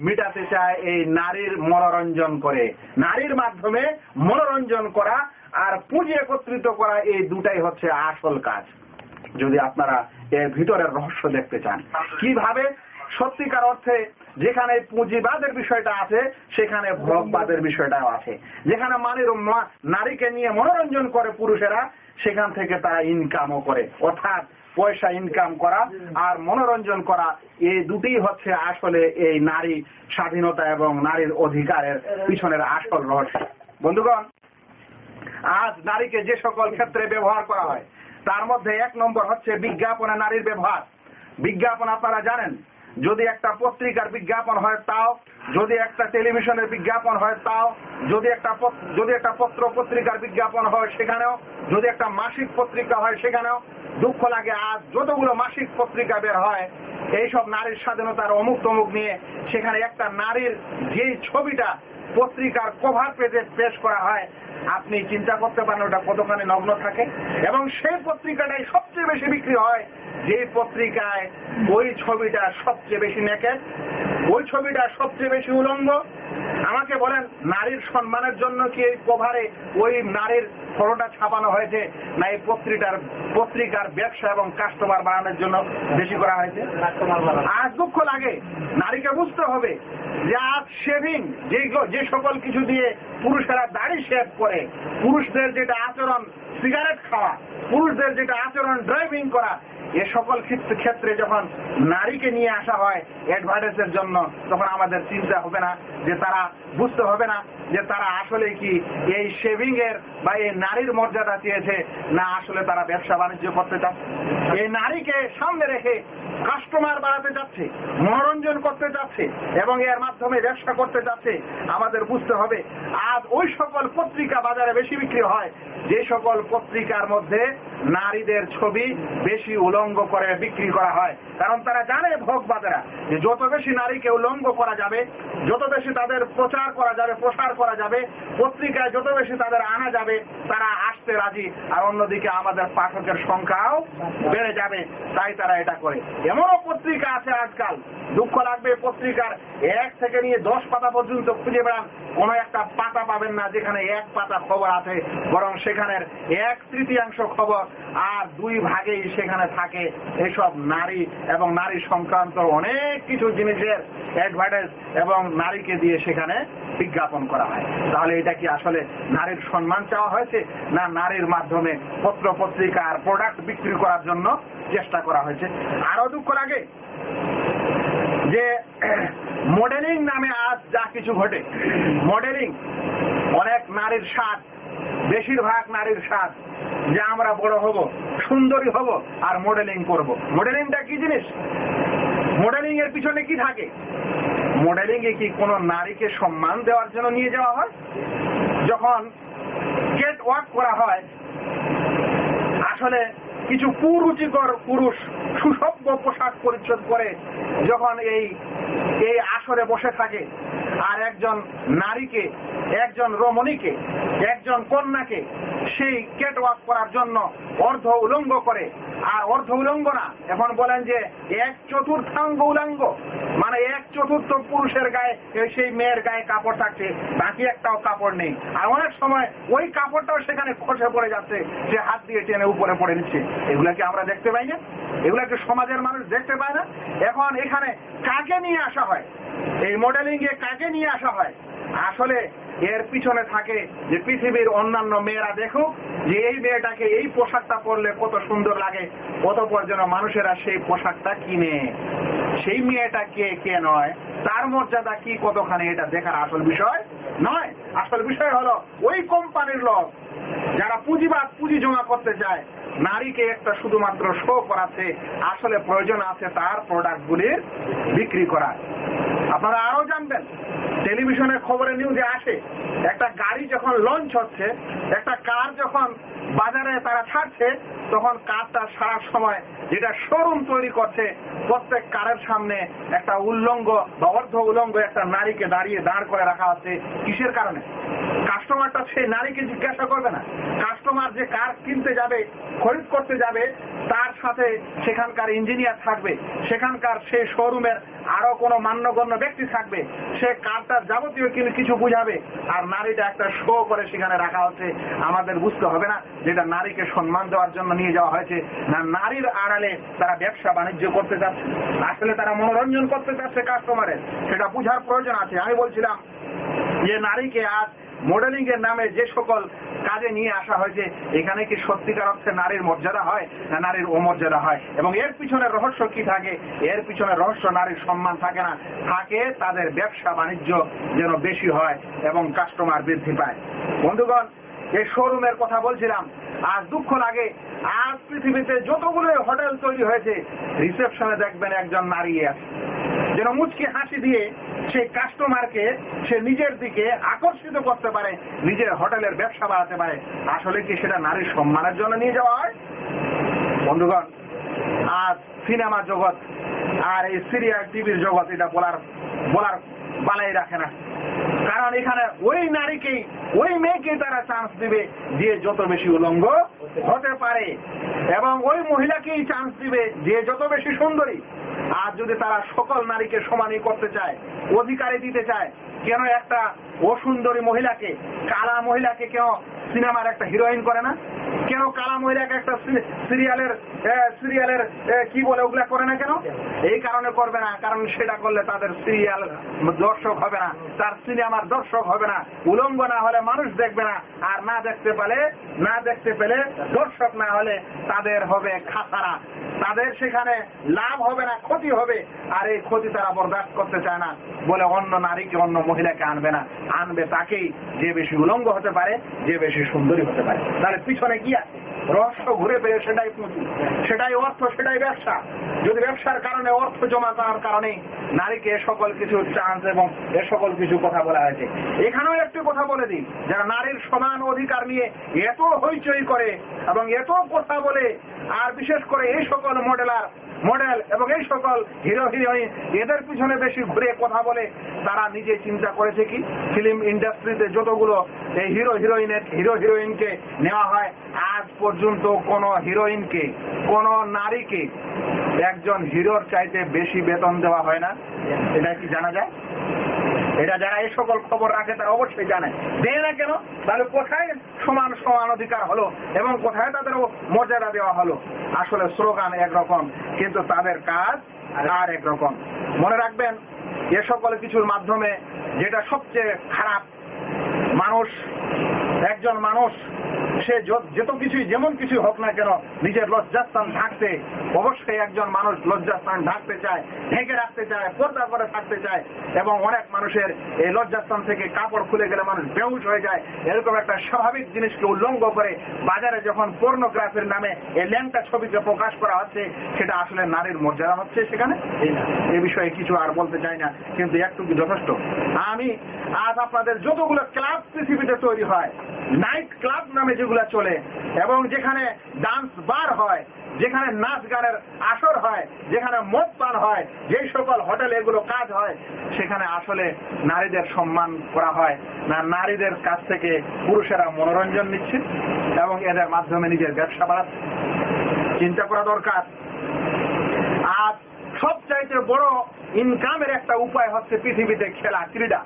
মিটাতে চায় এই নারীর মনোরঞ্জন করে। নারীর মাধ্যমে মনোরঞ্জন করা আর পুঁজি একত্রিত করা, এই দুটাই হচ্ছে আসল কাজ। যদি আপনারা এর ভিতরের রহস্য দেখতে চান। কীভাবে? সত্যিকার অর্থে যেখানে পুঁজিবাদের বিষয়টা আছে, সেখানে ভোগবাদের বিষয়টাও আছে। যেখানে মানের নারীকে নিয়ে মনোরঞ্জন করে পুরুষেরা, সেখান থেকে তারা ইনকামও করে। অর্থাৎ পয়সা ইনকাম করা আর মনোরঞ্জন করা এই দুটি হচ্ছে আসলে এই নারী স্বাধীনতা এবং নারীর অধিকারের পিছনের আসল রহস্য। বন্ধুগণ, আজ নারীকে যে সকল ক্ষেত্রে ব্যবহার করা হয়, তার মধ্যে এক নম্বর হচ্ছে বিজ্ঞাপনে নারীর ব্যবহার। বিজ্ঞাপন আপনারা জানেন যদি একটা পত্রিকার বিজ্ঞাপন হয়, তাও। যদি একটা টেলিভিশনের বিজ্ঞাপন হয়, তাও। যদি একটা যদি একটা পত্র পত্রিকার বিজ্ঞাপন হয়, সেখানেও। যদি একটা মাসিক পত্রিকা হয়, সেখানেও। দুঃখ লাগে আজ যতগুলো মাসিক পত্রিকা বের হয়, এইসব নারীর স্বাধীনতার অমুক তমুক নিয়ে সেখানে একটা নারীর যেই ছবিটা পত্রিকার কভার পেজে পেশ করা হয়, আপনি চিন্তা করতে পারেন ওটা কতখানি নগ্ন থাকে। এবং সেই পত্রিকাটাই সবচেয়ে বেশি বিক্রি হয় যে পত্রিকায় ওই ছবিটা সবচেয়ে বেশি নেকেট ওই ছবিটা সবচেয়ে বেশি উলঙ্গ। আমাকে বলেন নারীর সম্মানের জন্য কি এই কভারে ওই নারীর ফটোটা ছাপানো হয়েছে না এই পত্রিকার পত্রিকার ব্যবসা এবং কাস্টমার বাড়ানোর জন্য বেশি করা হয়েছে? আজ দুঃখ লাগে। নারীকে বুঝতে হবে যে আজ শেভিং যে যে সকল কিছু দিয়ে পুরুষেরা দাড়ি শেভ করে পুরুষদের যেটা আচরণ সিগারেট খাওয়া, পুরুষদের যেটা আচরণ ড্রাইভিং করা, এ সকল ক্ষেত্রে যখন নারীকে নিয়ে আসা হয় অ্যাডভার্টাইজের জন্য, তখন আমাদের চিন্তা হবে না যে তারা বুঝতে হবে না যে তারা আসলে কি এই শেভিং এর বা এই নারীর মর্যাদা চেয়েছে, না আসলে তারা ব্যবসা বাণিজ্য করতে চায়। এই নারীকে সামনে রেখে কাস্টমার বাড়াতে যাচ্ছে, মনোরঞ্জন করতে যাচ্ছে, এবং এর মাধ্যমে ব্যবসা করতে যাচ্ছে, আমাদের বুঝতে হবে, আজ ওই সকল পত্রিকা বাজারে বেশি বিক্রি হয়, যে সকল পত্রিকার মধ্যে নারীদের ছবি বেশি উলঙ্গ করে বিক্রি করা হয়। কারণ তারা জানে ভোগবাদেরা যে যত বেশি নারীকে উলঙ্গ করা যাবে, যত বেশি তাদের প্রচার করা যাবে, প্রসার করা যাবে, পত্রিকায় যত বেশি তাদের আনা যাবে, তারা আসতে রাজি, আর অন্যদিকে আমাদের পাঠকের সংখ্যাও বেড়ে যাবে, তাই তারা এটা করে। এমনও পত্রিকা আছে আজকাল। দুঃখ লাগবে পত্রিকার এক থেকে নিয়ে দশ পাতা পর্যন্ত খুঁজে বেড়ান। কোন একটা পাতা পাবেন না যেখানে এক পাতা খবর আছে, বরং সেখানের এক তৃতীয়াংশ খবর আর দুই ভাগেই সেখানে থাকে এসব নারী এবং নারী সংক্রান্ত অনেক কিছু জিনিসের অ্যাডভার্টাইজ এবং নারীকে দিয়ে সেখানে বিজ্ঞাপন করা হয়। তাহলে এটা কি আসলে নারীর সম্মান চাওয়া হয়েছে, না নারীর মাধ্যমে পত্র পত্রিকার প্রোডাক্ট বিক্রি করার জন্য চেষ্টা করা হয়েছে? আরও দুঃখ লাগে যে মডেলিং নামে আজ যা কিছু ঘটে। মডেলিং অনেক নারীর স্বাদ, বেশিরভাগ নারীর স্বাদ যে আমরা বড় হব, সুন্দরী হব আর মডেলিং করব। মডেলিংটা কি জিনিস? মডেলিং এর পিছনে কি থাকে? মডেলিং এ কি কোন নারীকে সম্মান দেওয়ার জন্য নিয়ে যাওয়া হয়? যখন গেট ওয়ার্ক করা হয়, আসলে কিছু কুরুচিকর পুরুষ সুসভ্য পোশাক পরিচ্ছদ করে যখন এই এই আসরে বসে থাকে আর একজন নারীকে, একজন রমণীকে, একজন কন্যাকে সেই কেট ওয়াক করার জন্য অর্ধ উলঙ্গ করে। আর অর্ধ উলঙ্গ না, এখন বলেন যে এক চতুর্থাঙ্গ উলঙ্গ। মানে এক চতুর্থ পুরুষের গায়ে সেই মেয়ের গায়ে কাপড় থাকছে, বাকি একটাও কাপড় নেই। আর অনেক সময় ওই কাপড়টাও সেখানে খসে পড়ে যাচ্ছে, সে হাত দিয়ে টেনে উপরে পড়ে নিচ্ছে। এগুলাকে আমরা দেখতে পাই না? এগুলাকে সমাজের মানুষ দেখতে পায় না? এখন এখানে কাকে নিয়ে আসা হয়? এই মডেলিং এ কাকে নিয়ে আসা হয়? আসলে এর পিছনে থাকে যে পৃথিবীর অন্যান্য মেয়েরা দেখুক যে এই মেয়েটাকে এই পোশাকটা পরলে কত সুন্দর লাগে কত যেন মানুষেরা সেই পোশাকটা কিনে। সেই মেয়েটা কে কে নয়, তার মর্যাদা কি কতখানি, এটা দেখার আসল বিষয় নয়। আসল বিষয় হলো ওই কোম্পানির লোক যারা পুঁজিবাদ, পুঁজি জমা করতে চায় নারীকে একটা শুধুমাত্র শো করাতে আসলে প্রয়োজন আছে তার প্রোডাক্ট গুলির বিক্রি করা আপনারা আরও জানবেন টেলিভিশনে খবরে নিউজে আসে, একটা গাড়ি যখন লঞ্চ হচ্ছে, একটা কার যখন বাজারে তারা ছাড়ছে, তখন কারটা সারার সময় যেটা শোরুম তৈরি করছে, প্রত্যেক কারের সামনে একটা উল্লঙ্গ বা অর্ধ উল্লঙ্গ একটা নারীকে দাঁড়িয়ে দাঁড় করে রাখা হচ্ছে। কিসের কারণে? কাস্টমারটা সেই নারীকে জিজ্ঞাসা করবে না। কাস্টমার যে কার কিনতে যাবে খরিদ করতে যাবে, তার সাথে সেখানকার ইঞ্জিনিয়ার থাকবে, সেখানকার সেই শোরুমের আরও কোনো মান্যগণ্য ব্যক্তি থাকবে, সে কারটার যাবতীয় কিন্তু কিছু বুঝাবে, আর নারীটা একটা শো করে সেখানে রাখা হচ্ছে, আমাদের বুঝতে হবে না যেটা নারীকে সম্মান দেওয়ার জন্য নিয়ে যাওয়া হয়েছে। না, নারীর আড়ালে তারা ব্যবসা বাণিজ্য করতে চাচ্ছে, আসলে তারা মনোরঞ্জন করতে চাচ্ছে কাস্টমারের সেটা বুঝার প্রয়োজন আছে। আমি বলছিলাম যে নারীকে আজ মডেলিং এর নামে যে সকল কাজে নিয়ে আসা হয়েছে, এখানে কি সত্যিকার অর্থে নারীর মর্যাদা হয় না নারীর অমর্যাদা হয়? এবং এর পিছনে রহস্য কি থাকে? এর পিছনে রহস্য নারীর সম্মান থাকে না। থাকে তাদের ব্যবসা বাণিজ্য যেন বেশি হয় এবং কাস্টমার বৃদ্ধি পায়। বন্ধুগণ এই শোরুমের কথা বলছিলাম আজ দুঃখ লাগে আজ পৃথিবীতে যতগুলো হোটেল তৈরি হয়েছে রিসেপশনে দেখবেন একজন নারী আছে যেন মুচকি হাসি দিয়ে সেই কাস্টমারকে সে নিজের দিকে আকর্ষিত করতে পারে, নিজের হোটেলের ব্যবসা বাড়াতে পারে। আসলে কি সেটা নারীর সম্মানের জন্য নিয়ে যাওয়া হয়? বন্ধুগণ, আজ সিনেমা জগৎ আর এই সিরিয়াল, টিভির জগৎ, এটা বলার বলার বালাই রাখে না। কারণ এখানে ওই নারীকেই ওই মেয়েকে তারা চান্স দিবে যে যত বেশি উলঙ্গ হতে পারে। এবং ওই মহিলাকেই চান্স দিবে যে যত বেশি সুন্দরী। আর যদি তারা সকল নারীকে সমানই করতে চায়, অধিকারে দিতে চায়, কেন একটা অসুন্দরী মহিলাকে, কালা মহিলাকে কেন সিনেমার একটা হিরোইন করে না? কেন কালা মহিলাকে একটা সিরিয়ালের সিরিয়ালের কি বলে ওগুলা করে না কেন? এই কারণে করবে না, কারণ সেটা করলে তাদের সিরিয়াল দর্শক হবে না, তার সিনেমার দর্শক হবে না, উলঙ্গ না হলে মানুষ দেখবে না, আর না দেখতে পেলে, না দেখতে পেলে দর্শক না হলে তাদের হবে খাসারা। তাদের সেখানে লাভ হবে না, ক্ষতি হবে, আর এই ক্ষতি তারা বরদাস্ত করতে চায় না বলে অন্য নারীকে, অন্য মহিলাকে আনবে না। আনবে তাকেই, যে বেশি উলঙ্গ হতে পারে, যে বেশি সুন্দরী হতে পারে। তাহলে পিছনে কি আছে? রহস্য ঘুরে পেয়ে সেটাই পুঁজি সেটাই অর্থ, সেটাই ব্যবসা। যদি ব্যবসার কারণে অর্থ জমা করার কারণে নারীকে সকল কিছু চান্স এবং এ সকল কিছু কথা বলা হয়েছে। এখানেও একটি কথা বলে দিই যারা নারীর সমান অধিকার নিয়ে এত হইচই করে এবং এত কথা বলে, আর বিশেষ করে এই সকল মডেলার মডেল এবং এই সকল হিরো হিরোইন, এদের পিছনে বেশি ঘুরে কথা বলে, তারা নিজে চিন্তা করেছে কি? ফিল্ম ইন্ডাস্ট্রিতে যতগুলো এই হিরো হিরোইনের, হিরো হিরোইনকে নেওয়া হয়, আজ পর্যন্ত কোন হিরোইনকে, কোন নারীকে একজন হিরোর চাইতে বেশি বেতন দেওয়া হয় না। এটা কি জানা যায়? এটা যারা এই সকল খবর রাখে তারা অবশ্যই জানে। দেয় না কেন? তাহলে কোথায় সমান সমান অধিকার হলো এবং কোথায় তাদের মর্যাদা দেওয়া হলো? আসলে স্লোগান একরকম, কিন্তু তাদের কাজ আর একরকম। মনে রাখবেন, এ সকল কিছুর মাধ্যমে যেটা সবচেয়ে খারাপ, মানুষ, একজন মানুষ সে যত কিছুই, যেমন কিছু হোক না কেন, নিজের লজ্জাস্থান ঢাকতে, অবশ্যই একজন মানুষ লজ্জাস্থান ঢাকতে চায়, ঢেকে রাখতে চায়, পর্দা করে থাকতে চায়, এবং অনেক মানুষের এই লজ্জাস্থান থেকে কাপড় খুলে গেলে মানুষ বেহুশ হয়ে যায়। এরকম একটা স্বাভাবিক জিনিসকে উল্লঙ্ঘ করে বাজারে যখন পর্নোগ্রাফির নামে এই ল্যাংটা ছবিকে প্রকাশ করা হচ্ছে, সেটা আসলে নারীর মর্যাদা হচ্ছে সেখানে? এ বিষয়ে কিছু আর বলতে চাই না, কিন্তু একটুকু যথেষ্ট। আমি আজ আপনাদের যতগুলো ক্লাব পৃথিবীতে তৈরি হয়, নাইট ক্লাব নামে যেগুলো চলে এবং যেখানে ডান্স বার হয়, যেখানে নাচ গানের আসর হয়, যেখানে মদ পান হয়, যেই সকল হোটেলে এগুলো কাজ হয়, সেখানে আসলে নারীদের সম্মান করা হয়। না, নারীদের কাছ থেকে পুরুষেরা মনোরঞ্জন নিচ্ছে এবং এদের মাধ্যমে নিজের ব্যবসা বাড়াচ্ছে চিন্তা করা দরকার। আজ সবচাইতে বড় ইনকামের একটা উপায় হচ্ছে পৃথিবীতে খেলা, ক্রীড়া।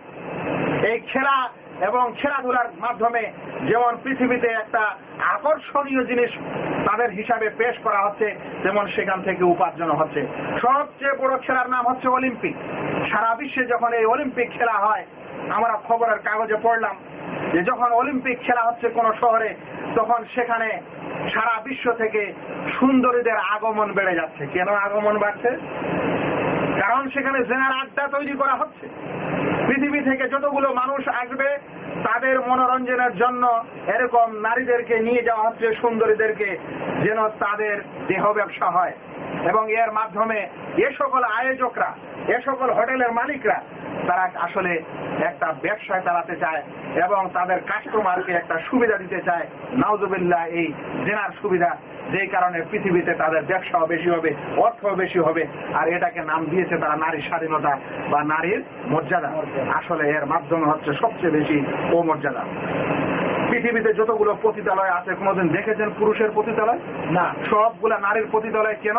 এই খেলা এবং খেলাধুলার মাধ্যমে যেমন পৃথিবীতে একটা আকর্ষণীয় জিনিস তাদের হিসাবে পেশ করা হচ্ছে, তেমন সেখান থেকে উপার্জন হচ্ছে। সবচেয়ে বড় খেলার নাম হচ্ছে অলিম্পিক। সারা বিশ্বে যখন এই অলিম্পিক খেলা হয়, আমরা খবরের কাগজে পড়লাম যে যখন অলিম্পিক খেলা হচ্ছে কোন শহরে, তখন সেখানে সারা বিশ্ব থেকে সুন্দরীদের আগমন বেড়ে যাচ্ছে। কেন আগমন বাড়ছে? কারণ সেখানে জেনার আড্ডা তৈরি করা হচ্ছে। পৃথিবী থেকে যতগুলো মানুষ আসবে, তাদের মনোরঞ্জনের জন্য এরকম নারীদেরকে নিয়ে যাওয়া হচ্ছে, সুন্দরীদেরকে, যেন তাদের দেহ ব্যবসা হয়। এবং এর মাধ্যমে এ সকল আয়োজকরা, এ সকল হোটেলের মালিকরা, তারা আসলে একটা ব্যবসায় চালাতে চায় এবং তাদের কাস্টমারকে একটা সুবিধা দিতে চায়। নাউজুবিল্লাহ, এই জেনার সুবিধা, যেই কারণে পৃথিবীতে তাদের ব্যবসাও বেশি হবে, অর্থও বেশি হবে, আর এটাকে নাম দিয়েছে তারা নারীর স্বাধীনতা বা নারীর মর্যাদা। আসলে এর মাধ্যমে হচ্ছে সবচেয়ে বেশি অমর্যাদা পৃথিবীতে যতগুলো পতিতালয় আছে কোনোদিন দেখেছেন পুরুষের পতিতালয়? না। সবগুলা নারীর পতিতালয় কেন?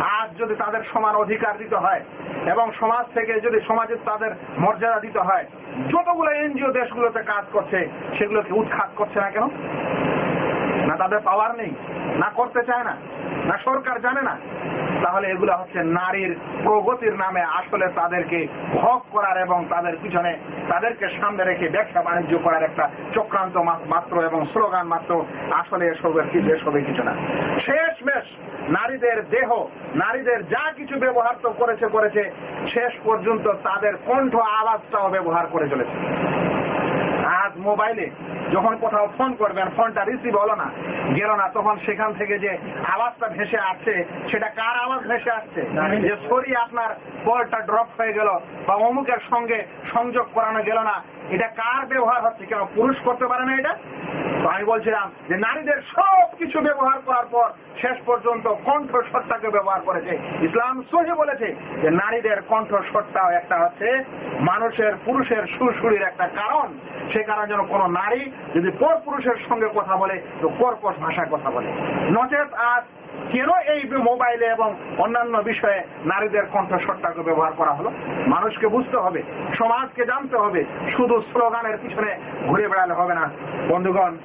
আজ যদি তাদের সমান অধিকার দিতে হয় এবং সমাজ থেকে যদি সমাজে তাদের মর্যাদা দিতে হয় যতগুলো এনজিও দেশগুলোতে কাজ করছে সেগুলোকে উৎখাত করছে না কেন? না তাদের পাওয়ার নেই না করতে চায় না না সরকার জানে না। তাহলে এগুলো হচ্ছে নারীর প্রগতির নামে আসলে তাদেরকে ভোগ করার এবং তাদের পিছনে তাদেরকে সামনে রেখে ব্যবসা বাণিজ্য করার একটা চক্রান্ত মাত্র এবং স্লোগান মাত্র, আসলে এসবের কিছু এসবে কিছু না। শেষ মেশ নারীদের দেহ, নারীদের যা কিছু ব্যবহার তো করেছে করেছে, শেষ পর্যন্ত তাদের কণ্ঠ আওয়াজটাও ব্যবহার করে চলেছে। আজ মোবাইলে যখন কোথাও ফোন করবেন, ফোনটা রিসিভ হলো না, গেল না, তখন সেখান থেকে যে আওয়াজটা ভেসে আসছে, সেটা কার আওয়াজ ভেসে আসছে? যে সরি আপনার কলটা ড্রপ হয়ে গেল, বা অমুকের সঙ্গে সংযোগ করানো গেল না, এটা কার ব্যবহার হচ্ছে? কেন পুরুষ করতে পারে না এটা? তো আমি বলছিলাম যে নারীদের সব কিছু ব্যবহার করার পর শেষ পর্যন্ত কণ্ঠস্বরটাকে ব্যবহার করেছে। ইসলাম সহি বলেছে যে নারীদের কণ্ঠস্বরটাও একটা হচ্ছে মানুষের পুরুষের সুরসুরির একটা কারণ। সে কারণে যেন কোনো নারী যদি পর পুরুষের সঙ্গে কথা বলে, তো কর্কশ ভাষায় কথা বলে। নচেত আজ কেন এই মোবাইলে এবং অন্যান্য বিষয়ে নারীদের কণ্ঠস্বরটাকে ব্যবহার করা হলো? মানুষকে বুঝতে হবে, সমাজকে জানতে হবে, শুধু স্লোগানের পিছনে ঘুরে বেড়ালে হবে না। বন্ধুগণ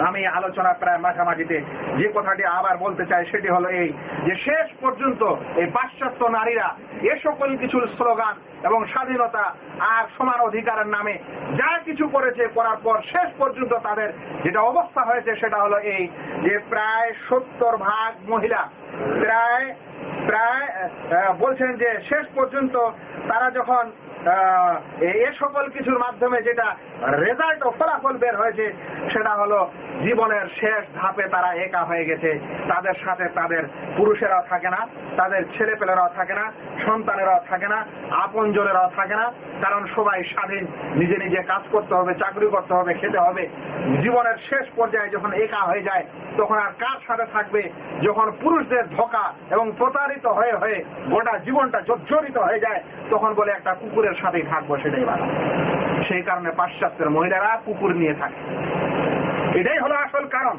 আমি আলোচনা প্রায় মাঝামাঝিতে যে কথাটি আবার বলতে চাই সেটি হলো এই যে শেষ পর্যন্ত এই পাশ্চাত্য নারীরা এ সকল কিছু স্লোগান এবং স্বাধীনতা আর সমান অধিকারের নামে যা কিছু করেছে করার পর শেষ পর্যন্ত তাদের যেটা অবস্থা হয়েছে সেটা হলো এই যে প্রায় সত্তর ভাগ মহিলা প্রায় প্রায় বলছেন যে শেষ পর্যন্ত তারা যখন এ- সকল কিছুর মাধ্যমে যেটা রেজাল্ট ও ফলাফল বের হয়েছে, সেটা হলো জীবনের শেষ ধাপে তারা একা হয়ে গেছে। তাদের সাথে তাদের পুরুষেরাও থাকে না, তাদের ছেলেপেলেরাও থাকে না, সন্তানেরাও থাকে না, আপনজনেরাও থাকে না। কারণ সবাই স্বাধীন, নিজে নিজে কাজ করতে হবে, চাকরি করতে হবে, খেতে হবে। জীবনের শেষ পর্যায়ে যখন একা হয়ে যায়, তখন আর কার সাথে থাকবে? যখন পুরুষদের ধোকা এবং প্রতারিত হয়ে হয়ে গোটা জীবনটা জর্জরিত হয়ে যায়, তখন বলে একটা কুকুরের সাথেই থাকব সেটাই ভালো। সেই কারণে পাশ্চাত্যের মহিলারা কুকুর নিয়ে থাকে। এটাই হলো আসল কারণ।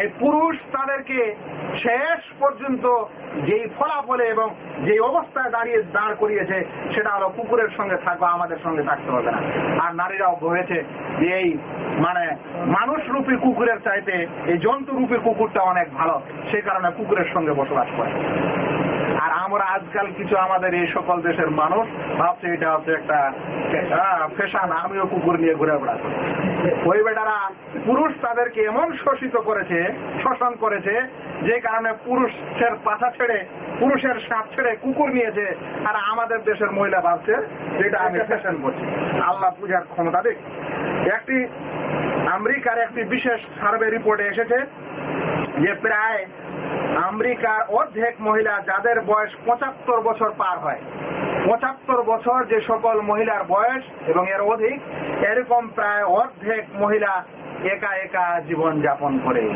এই পুরুষ তাদেরকে শেষ পর্যন্ত যেই ফলাফলে এবং যেই অবস্থায় দাঁড়িয়ে দাঁড় করিয়েছে, সেটা হলো কুকুরের সঙ্গে থাকবা, আমাদের সঙ্গে থাকতে হবে না। আর নারীরাও হয়েছে যে এই মানে মানুষ রূপী কুকুরের চাইতে এই জন্তু রূপী কুকুরটা অনেক ভালো। সেই কারণে কুকুরের সঙ্গে বসবাস করে। আর আমরা আজকাল কিছু আমাদের এই সকল দেশের মানুষ ভাবছে এটা হচ্ছে একটা ফ্যাশন। আমিও কুকুর নিয়ে ঘুরে বেড়াচ্ছি ওই বেটারা পুরুষ তাদেরকে এমন শোষিত করেছে, শোষণ করেছে, যে কারণে পুরুষের পাছা ছেড়ে, পুরুষের সাপ ছেড়ে কুকুর নিয়েছে। আর আমাদের দেশের মহিলা ভাবছে যেটা আমি ফ্যাশন করছি আল্লাহ পূজার ক্ষমতা দেখ একটি আমেরিকার একটি বিশেষ সার্ভে রিপোর্টে এসেছে যে প্রায় আমেরিকার অর্ধেক মহিলা যাদের বয়স পঁচাত্তর বছর পার হয়। পঁচাত্তর বছর যে সকল মহিলার বয়স এবং এর অধিক, এরকম প্রায় অর্ধেক মহিলা একা একা জীবন যাপন করে।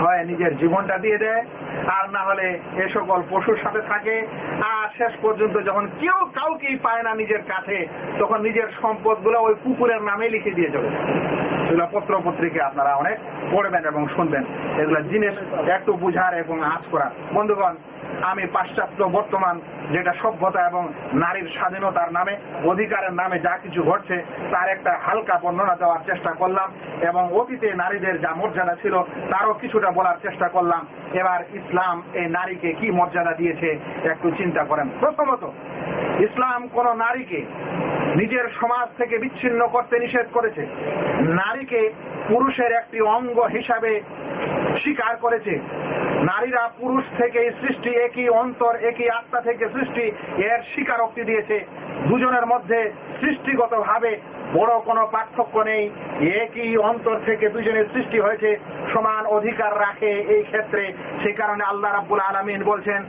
হয় নিজের জীবনটা দিয়ে দেয়, আর না হলে এ সকল পশুর সাথে থাকে। আর শেষ পর্যন্ত যখন কেউ কাউকেই পায় না নিজের কাছে তখন নিজের সম্পদগুলো ওই কুকুরের নামে লিখে দিয়ে চলে যায়। এগুলো পত্র পত্রিকা আপনারা অনেক পড়বেন এবং শুনবেন। এগুলো জিনিস একটু বুঝার এবং আজ করার। বন্ধুগণ, আমি পাশ্চাত্য বর্তমান যেটা সভ্যতা এবং নারীর স্বাধীনতার নামে, অধিকারের নামে যা কিছু ঘটছে, তার একটা হালকা বর্ণনা দেওয়ার চেষ্টা করলাম এবং অতীতে নারীদের যা মর্যাদা ছিল, তারও কিছুটা বলার চেষ্টা করলাম। এবার ইসলাম এই নারীকে কি মর্যাদা দিয়েছে, একটু চিন্তা করেন। প্রথমত, ইসলাম কোন নারীকে নিজের সমাজ থেকে বিচ্ছিন্ন করতে নিষেধ করেছে। নারীকে পুরুষের একটি অঙ্গ হিসাবে স্বীকার করেছে। নারীরা পুরুষ থেকে সৃষ্টি একই অন্তর, একই আত্মা থেকে সৃষ্টি, এর স্বীকারোক্তি দিয়েছে। দুজনের মধ্যে সৃষ্টিগতভাবে বড় কোনো পার্থক্য নেই। একই অন্তর থেকে দুজনের সৃষ্টি হয়েছে, সমান অধিকার রাখে এই ক্ষেত্রে। সেই কারণে আল্লাহ রাব্বুল আলামিন বলছেন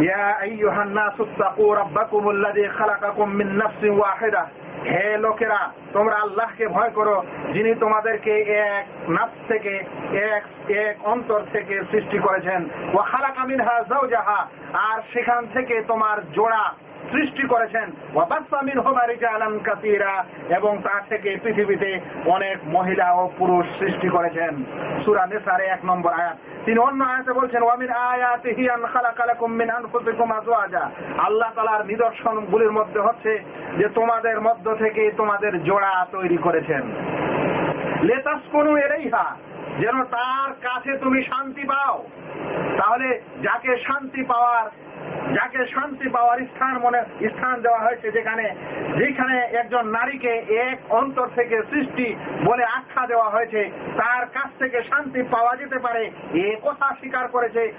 ইয়া الناس اتقوا ربكم الذي خلقكم من نفس واحدة. হে লোকেরা, তোমরা আল্লাহকে ভয় করো, যিনি তোমাদেরকে এক নাচ থেকে এক এক অন্তর থেকে সৃষ্টি করেছেন। ওয়া খালাকা মিনহা যাওজাহা আর সেখান থেকে তোমার জোড়া সৃষ্টি করেছেন। ওয়াবাসামিন হোমারি জালান কাসিরা, এবং তা থেকে পৃথিবীতে অনেক মহিলা ও পুরুষ সৃষ্টি করেছেন। সূরা নিসারে এক নম্বর আয়াত। তিনি অন্য আয়াতে বলছেন, ওয়ামিন আয়াতিহি আন খালাকা লাকুম মিন আনফুসিকুম আজওয়াজা। আল্লাহ তাআলার নিদর্শনগুলির মধ্যে হচ্ছে যে, তোমাদের মধ্য থেকে তোমাদের জোড়া তৈরি করেছেন। লেতাসকুনু এলাইহা যেন তার কাছে তুমি শান্তি পাও। তাহলে যাকে শান্তি পাওয়ার যাকে শান্তি পাওয়ার স্থান মনে, স্থান দেওয়া হয়েছে, যেখানে যেখানে একজন নারীকে এক অন্তর থেকে সৃষ্টি বলে আখ্যা দেওয়া হয়েছে, তার কাছ থেকে শান্তি পাওয়া যেতে পারে, এ কথা স্বীকার করেছে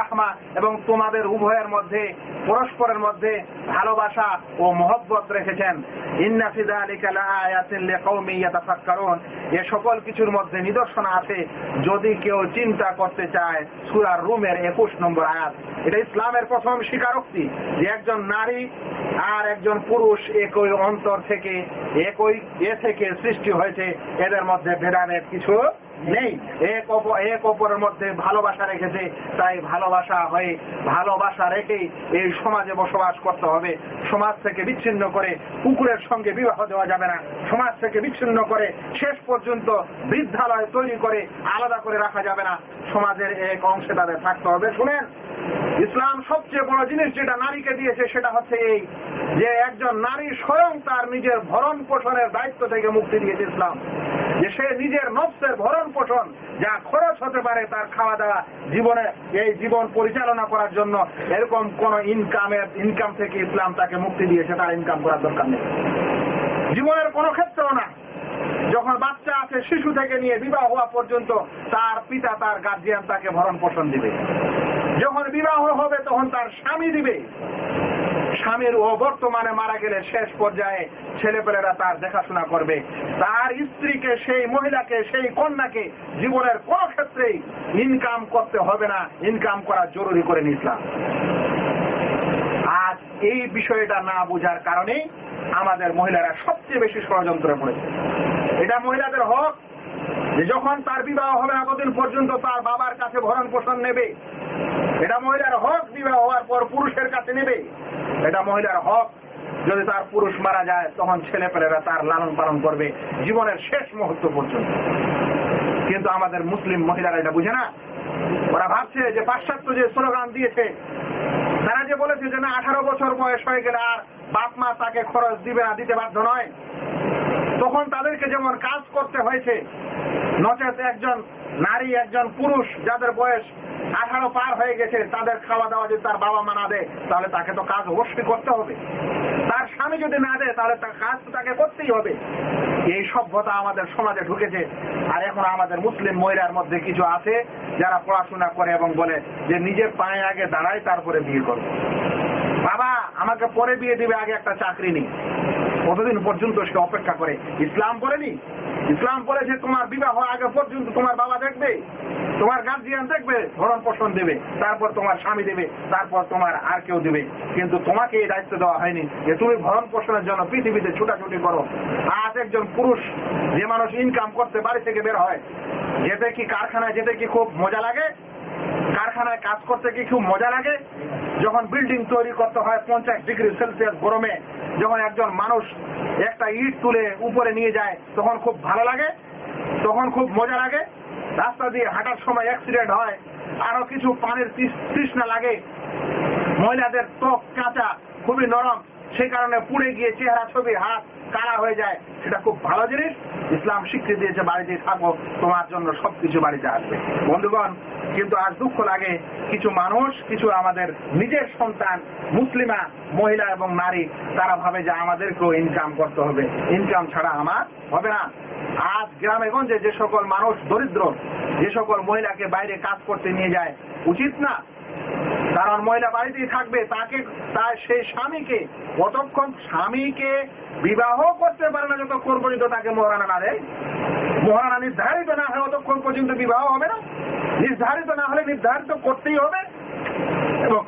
রাহমা এবং তোমাদের উভয়ের মধ্যে, পরস্পরের মধ্যে ভালোবাসা ও মহব্বত রেখেছেন। এ সকল কিছুর মধ্যে নিদর্শন আছে, যদি কেউ চিন্তা করতে চায়, সূরা রুমের 21 নম্বর আয়াত। এটা ইসলামের প্রথম স্বীকারোক্তি যে একজন নারী আর একজন পুরুষ একই অন্তর থেকে, একই এ থেকে সৃষ্টি হয়েছে। এদের মধ্যে ভেদানের কিছু নেই। এক অপর এক অপরের মধ্যে ভালোবাসা রেখেছে, তাই ভালোবাসা হয়ে ভালোবাসা রেখেই এই সমাজে বসবাস করতে হবে। সমাজ থেকে বিচ্ছিন্ন করে কুকুরের সঙ্গে বিবাহ দেওয়া যাবে না। সমাজ থেকে বিচ্ছিন্ন করে শেষ পর্যন্ত বৃদ্ধালয় তৈরি করে আলাদা করে রাখা যাবে না। সমাজের এক অংশে তাদের থাকতে হবে। শুনেন ইসলাম সবচেয়ে বড় জিনিস যেটা নারীকে দিয়েছে সেটা হচ্ছে এই যে একজন নারী স্বয়ং তার নিজের ভরণ পোষণের দায়িত্ব থেকে মুক্তি দিয়েছে ইসলাম। যে সে নিজের নফসের ভরণ পোষণ যা খরচ হতে পারে তার খাওয়া দাওয়া জীবনে, এই জীবন পরিচালনা করার জন্য এরকম কোন ইনকামের, ইনকাম থেকে ইসলাম তাকে মুক্তি দিয়েছে, তার ইনকাম করার দরকার নেই। জীবনের কোনো ক্ষেত্রেও না। যখন বাচ্চা আছে, শিশু থেকে নিয়ে বিবাহ হওয়া পর্যন্ত তার পিতা, তার গার্জিয়ান তাকে ভরণ পোষণ দিবে। যখন বিবাহ হবে, তখন তার স্বামী দিবে। স্বামীর ও বর্তমানে মারা গেলে শেষ পর্যায়ে ছেলেপেলেরা তার দেখাশোনা করবে। তার স্ত্রীকে, সেই মহিলাকে, সেই কন্যাকে জীবনের কোন ক্ষেত্রেই ইনকাম করতে হবে না। ইনকাম করা জরুরি করে নিয়েছিলাম আজ এই বিষয়টা না বোঝার কারণে আমাদের মহিলারা সবচেয়ে বেশি ষড়যন্ত্রে পড়েছে। এটা মহিলাদের হক যখন তার বিবাহ হবে না পর্যন্ত তার বাবার কাছে ভরণ পোষণ নেবে। এটা মহিলার হক, বিবাহ হওয়ার পর পুরুষের কাছে নেবে। এটা মহিলার হক। যদি তার পুরুষ মারা যায়, তখন ছেলেপেলেরা তার লালন পালন করবে জীবনের শেষ মুহূর্ত পর্যন্ত। কিন্তু আমাদের মুসলিম মহিলারা এটা বুঝে না। ওরা ভাবছে যে পাশ্চাত্য যে স্লোগান দিয়েছে, তারা যে বলেছে যে না, আঠারো বছর বয়স হয়ে গেলে আর বাপ মা তাকে খরচ দিবে না, দিতে বাধ্য নয়। তখন তাদেরকে যেমন কাজ করতে হয়েছে, নচেত একজন নারী, একজন পুরুষ যাদের বয়স আঠারো পার হয়ে গেছে, তাদের খাওয়া দাওয়া যদি তার বাবা মা না দেয়, তাহলে তাকে তো কাজ অবশ্যই করতে হবে। তার স্বামী যদি না দেয়, তাহলে তার কাজ তাকে করতেই হবে। এই সভ্যতা আমাদের সমাজে ঢুকেছে, আর এখন আমাদের মুসলিম মহিলার মধ্যে কিছু আছে যারা পড়াশোনা করে এবং বলে যে নিজের পায়ে আগে দাঁড়ায়, তারপরে বিয়ে করবে। বাবা, আমাকে পরে বিয়ে দিবে, আগে একটা চাকরি নেই। কতদিন পর্যন্ত সে অপেক্ষা করে? ইসলাম বলেনি ইসলাম বলেছে তোমার বিবাহ আগে পর্যন্ত তোমার বাবা দেখবে, তোমার গার্জিয়ান দেখবে, ভরণ পোষণ দেবে, তারপর তোমার স্বামী দেবে, তারপর তোমার আর কেউ দেবে। কিন্তু তোমাকে এই দায়িত্ব দেওয়া হয়নি যে তুমি ভরণ পোষণের জন্য পৃথিবীতে ছুটাছুটি করো। আজ একজন পুরুষ যে মানুষ ইনকাম করতে বাড়ি থেকে বের হয়, যেতে কি কারখানায়, যেতে কি খুব মজা লাগে? কারখানায় কাজ করতে কি খুব মজা লাগে। যখন বিল্ডিং তৈরি করতে হয় পঞ্চাশ ডিগ্রি সেলসিয়াস গরমে, যখন একজন মানুষ একটা ইট তুলে উপরে নিয়ে যায়, তখন খুব ভালো লাগে, তখন খুব মজা লাগে। রাস্তা দিয়ে হাঁটার সময় অ্যাক্সিডেন্ট হয়, আরও কিছু পানির তৃষ- তৃষ্ণা লাগে। মহিলাদের ত্বক কাঁচা, খুবই নরম, সেই কারণে পুড়ে গিয়ে চেহারা, ছবি, হাত কালা হয়ে যায়, সেটা খুব ভালো জিনিস। ইসলাম স্বীকৃতি দিয়েছে বাড়িতে থাকো তোমার জন্য সবকিছু বাড়িতে আসবে। বন্ধুগণ, কিন্তু আজ দুঃখ লাগে, কিছু মানুষ, কিছু আমাদের নিজের সন্তান, মুসলিমা, মহিলা এবং নারী, তারা ভাবে যে আমাদেরকেও ইনকাম করতে হবে। ইনকাম ছাড়া আমার হবে না। আজ গ্রামে গঞ্জে যে সকল মানুষ দরিদ্র, যে সকল মহিলাকে বাইরে কাজ করতে নিয়ে যায়, উচিত না? কারণ মহিলা বাড়িতেই থাকবে, তাকে, তার সেই স্বামীকে কতক্ষণ স্বামীকে বিবাহ করতে পারে না, যতক্ষণ পর্যন্ত তাকে মহারানা না দেয়, মহারানা নির্ধারিত না হয়, ততক্ষণ পর্যন্ত বিবাহ হবে না। নির্ধারিত না হলে নির্ধারিত করতেই হবে এবং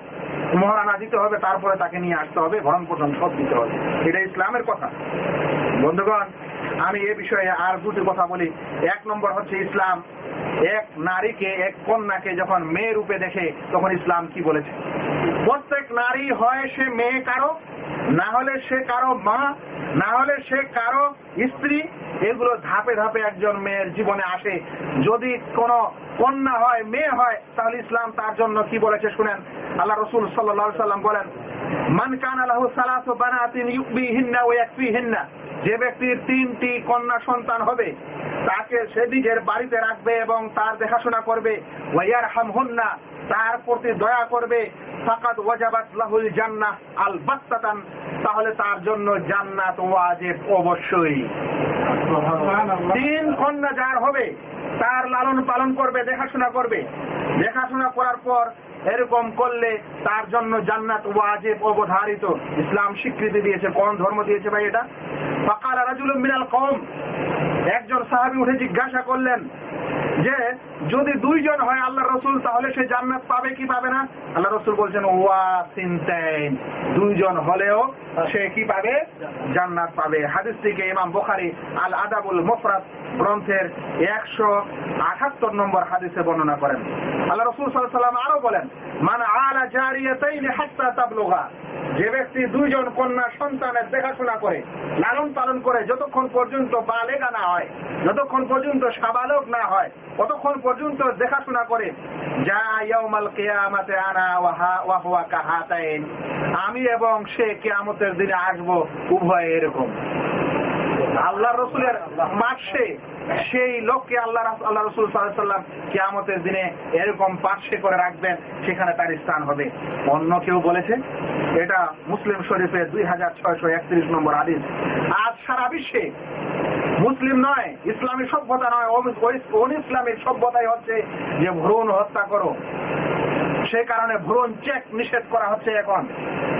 মহারানা দিতে হবে, তারপরে তাকে নিয়ে আসতে হবে, ভরণ পোষণ সব দিতে হবে। এটা ইসলামের কথা। বন্ধুগণ, আমি এ বিষয়ে আর দুটি কথা বলি। এক নম্বর হচ্ছে ইসলাম। এক নারীকে, এক কন্যাকে যখন মেয়ে রূপে দেখে, তখন ইসলাম কি বলেছে? প্রত্যেক নারী হয় সে মেয়ে কারও, না হলে সে কারও মা, না হলে সে কারও স্ত্রী। এগুলো ধাপে ধাপে একজন মেয়ের জীবনে আসে। যদি কোনো কন্যা হয়, মেয়ে হয়, তাহলে ইসলাম তার জন্য কি বলেছে শুনেন? আল্লাহ রসুল সাল্লাহ সাল্লাম বলেন, মান কান আল্লাহ সালাস বানাতিন ইউবি হিন্না ও একফি হিন্না যে ব্যক্তির তিনটি কন্যা সন্তান হবে তাকে সে নিজের বাড়িতে রাখবে এবং তার দেখাশোনা করবে। ওয়াইয়ার হামহুন্না তার প্রতি দয়া করবে। ফাকাত ওয়াজাবাত লাহুল জান্নাহ আল বাত্তাতান তাহলে তার জন্য জান্নাত ওয়াজিব অবশ্যই। তিন কন্যা যার হবে তার লালন পালন করবে দেখাশোনা করবে। দেখাশোনা করার পর এরকম করলে তার জন্য জান্নাত ওয়াজিব অবধারিত। ইসলাম স্বীকৃতি দিয়েছে। কোন ধর্ম দিয়েছে ভাই এটা? ফাকাল রাজুল মিনাল কম একজন সাহাবী উঠে জিজ্ঞাসা করলেন যে যদি দুইজন হয় আল্লাহ রসুল, তাহলে সে জান্নাত পাবে কি পাবে না? আল্লাহ রসুল বলছেন ওয়া সিনতাইন দুইজন হলেও সে কি পাবে? জান্নাত পাবে। হাদিস থেকে ইমাম বুখারী আল আদাবুল মুফরাদ গ্রন্থের একশো আঠাত্তর নম্বর হাদিসে বর্ণনা করেন। আল্লাহ রসুল সাল্লাম আরও বলেন, মান আলা জারিয়াতাইনি হাত্তা তাবলুগা। যে ব্যক্তি দুইজন কন্যা সন্তানের দেখাশোনা করে, লালন পালন করে, যতক্ষণ পর্যন্ত বালেগা না হয়, যতক্ষণ পর্যন্ত সাবালক না হয়, ততক্ষণ পর্যন্ত দেখাশোনা করে আমি এবং সে কিয়ামতের দিনে আসব উভয় এরকম। আল্লাহ রসুলের মাসে সেই লোককে আল্লাহ আল্লাহ রসুল সাল্লাম কিয়ামতের দিনে এরকম পার্শ্বে করে রাখবেন, সেখানে তার স্থান হবে। অন্য কেউ বলেছে, এটা মুসলিম শরীফের দুই হাজার ছয়শো একত্রিশ নম্বর আদিস আজ সারা বিশ্বে মুসলিম নয়, ইসলামী সভ্যতা নয়, অন ইসলামী সভ্যতাই হচ্ছে যে ভ্রূণ হত্যা করো। সে কারণে ভ্রূণ চেক নিষেধ করা হচ্ছে এখন।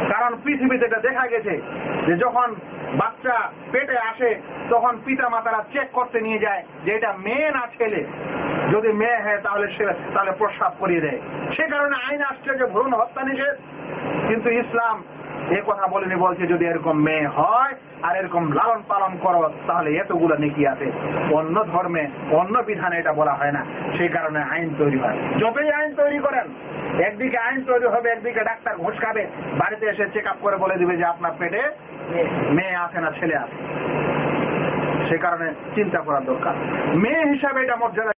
কারণ পৃথিবীতে এটা দেখা গেছে যে যখন বাচ্চা পেটে আসে, তখন পিতা মাতারা চেক করতে নিয়ে যায় যে এটা মেয়ে না ছেলে। যদি মেয়ে হয় তাহলে সে তাহলে প্রস্রাব করিয়ে দেয়। সে কারণে আইন আসছে যে ভ্রূণ হত্যা নিষেধ। কিন্তু ইসলাম এ কথা বলেনি, বলছে যদি এরকম মেয়ে হয় আর এরকম লালন পালন করো, তাহলে এতগুলো নেকি আছে। অন্য ধর্মে, অন্য বিধানে এটা বলা হয় না। সেই কারণে আইন তৈরি হয়। যতই আইন তৈরি করেন, একদিকে আইন তৈরি হবে, একদিকে ডাক্তার ঘুষ খাবে, বাড়িতে এসে চেক করে বলে দিবে যে আপনার পেটে মেয়ে আছে না ছেলে আছে। সে কারণে চিন্তা করার দরকার। মেয়ে হিসাবে এটা মর্যাদা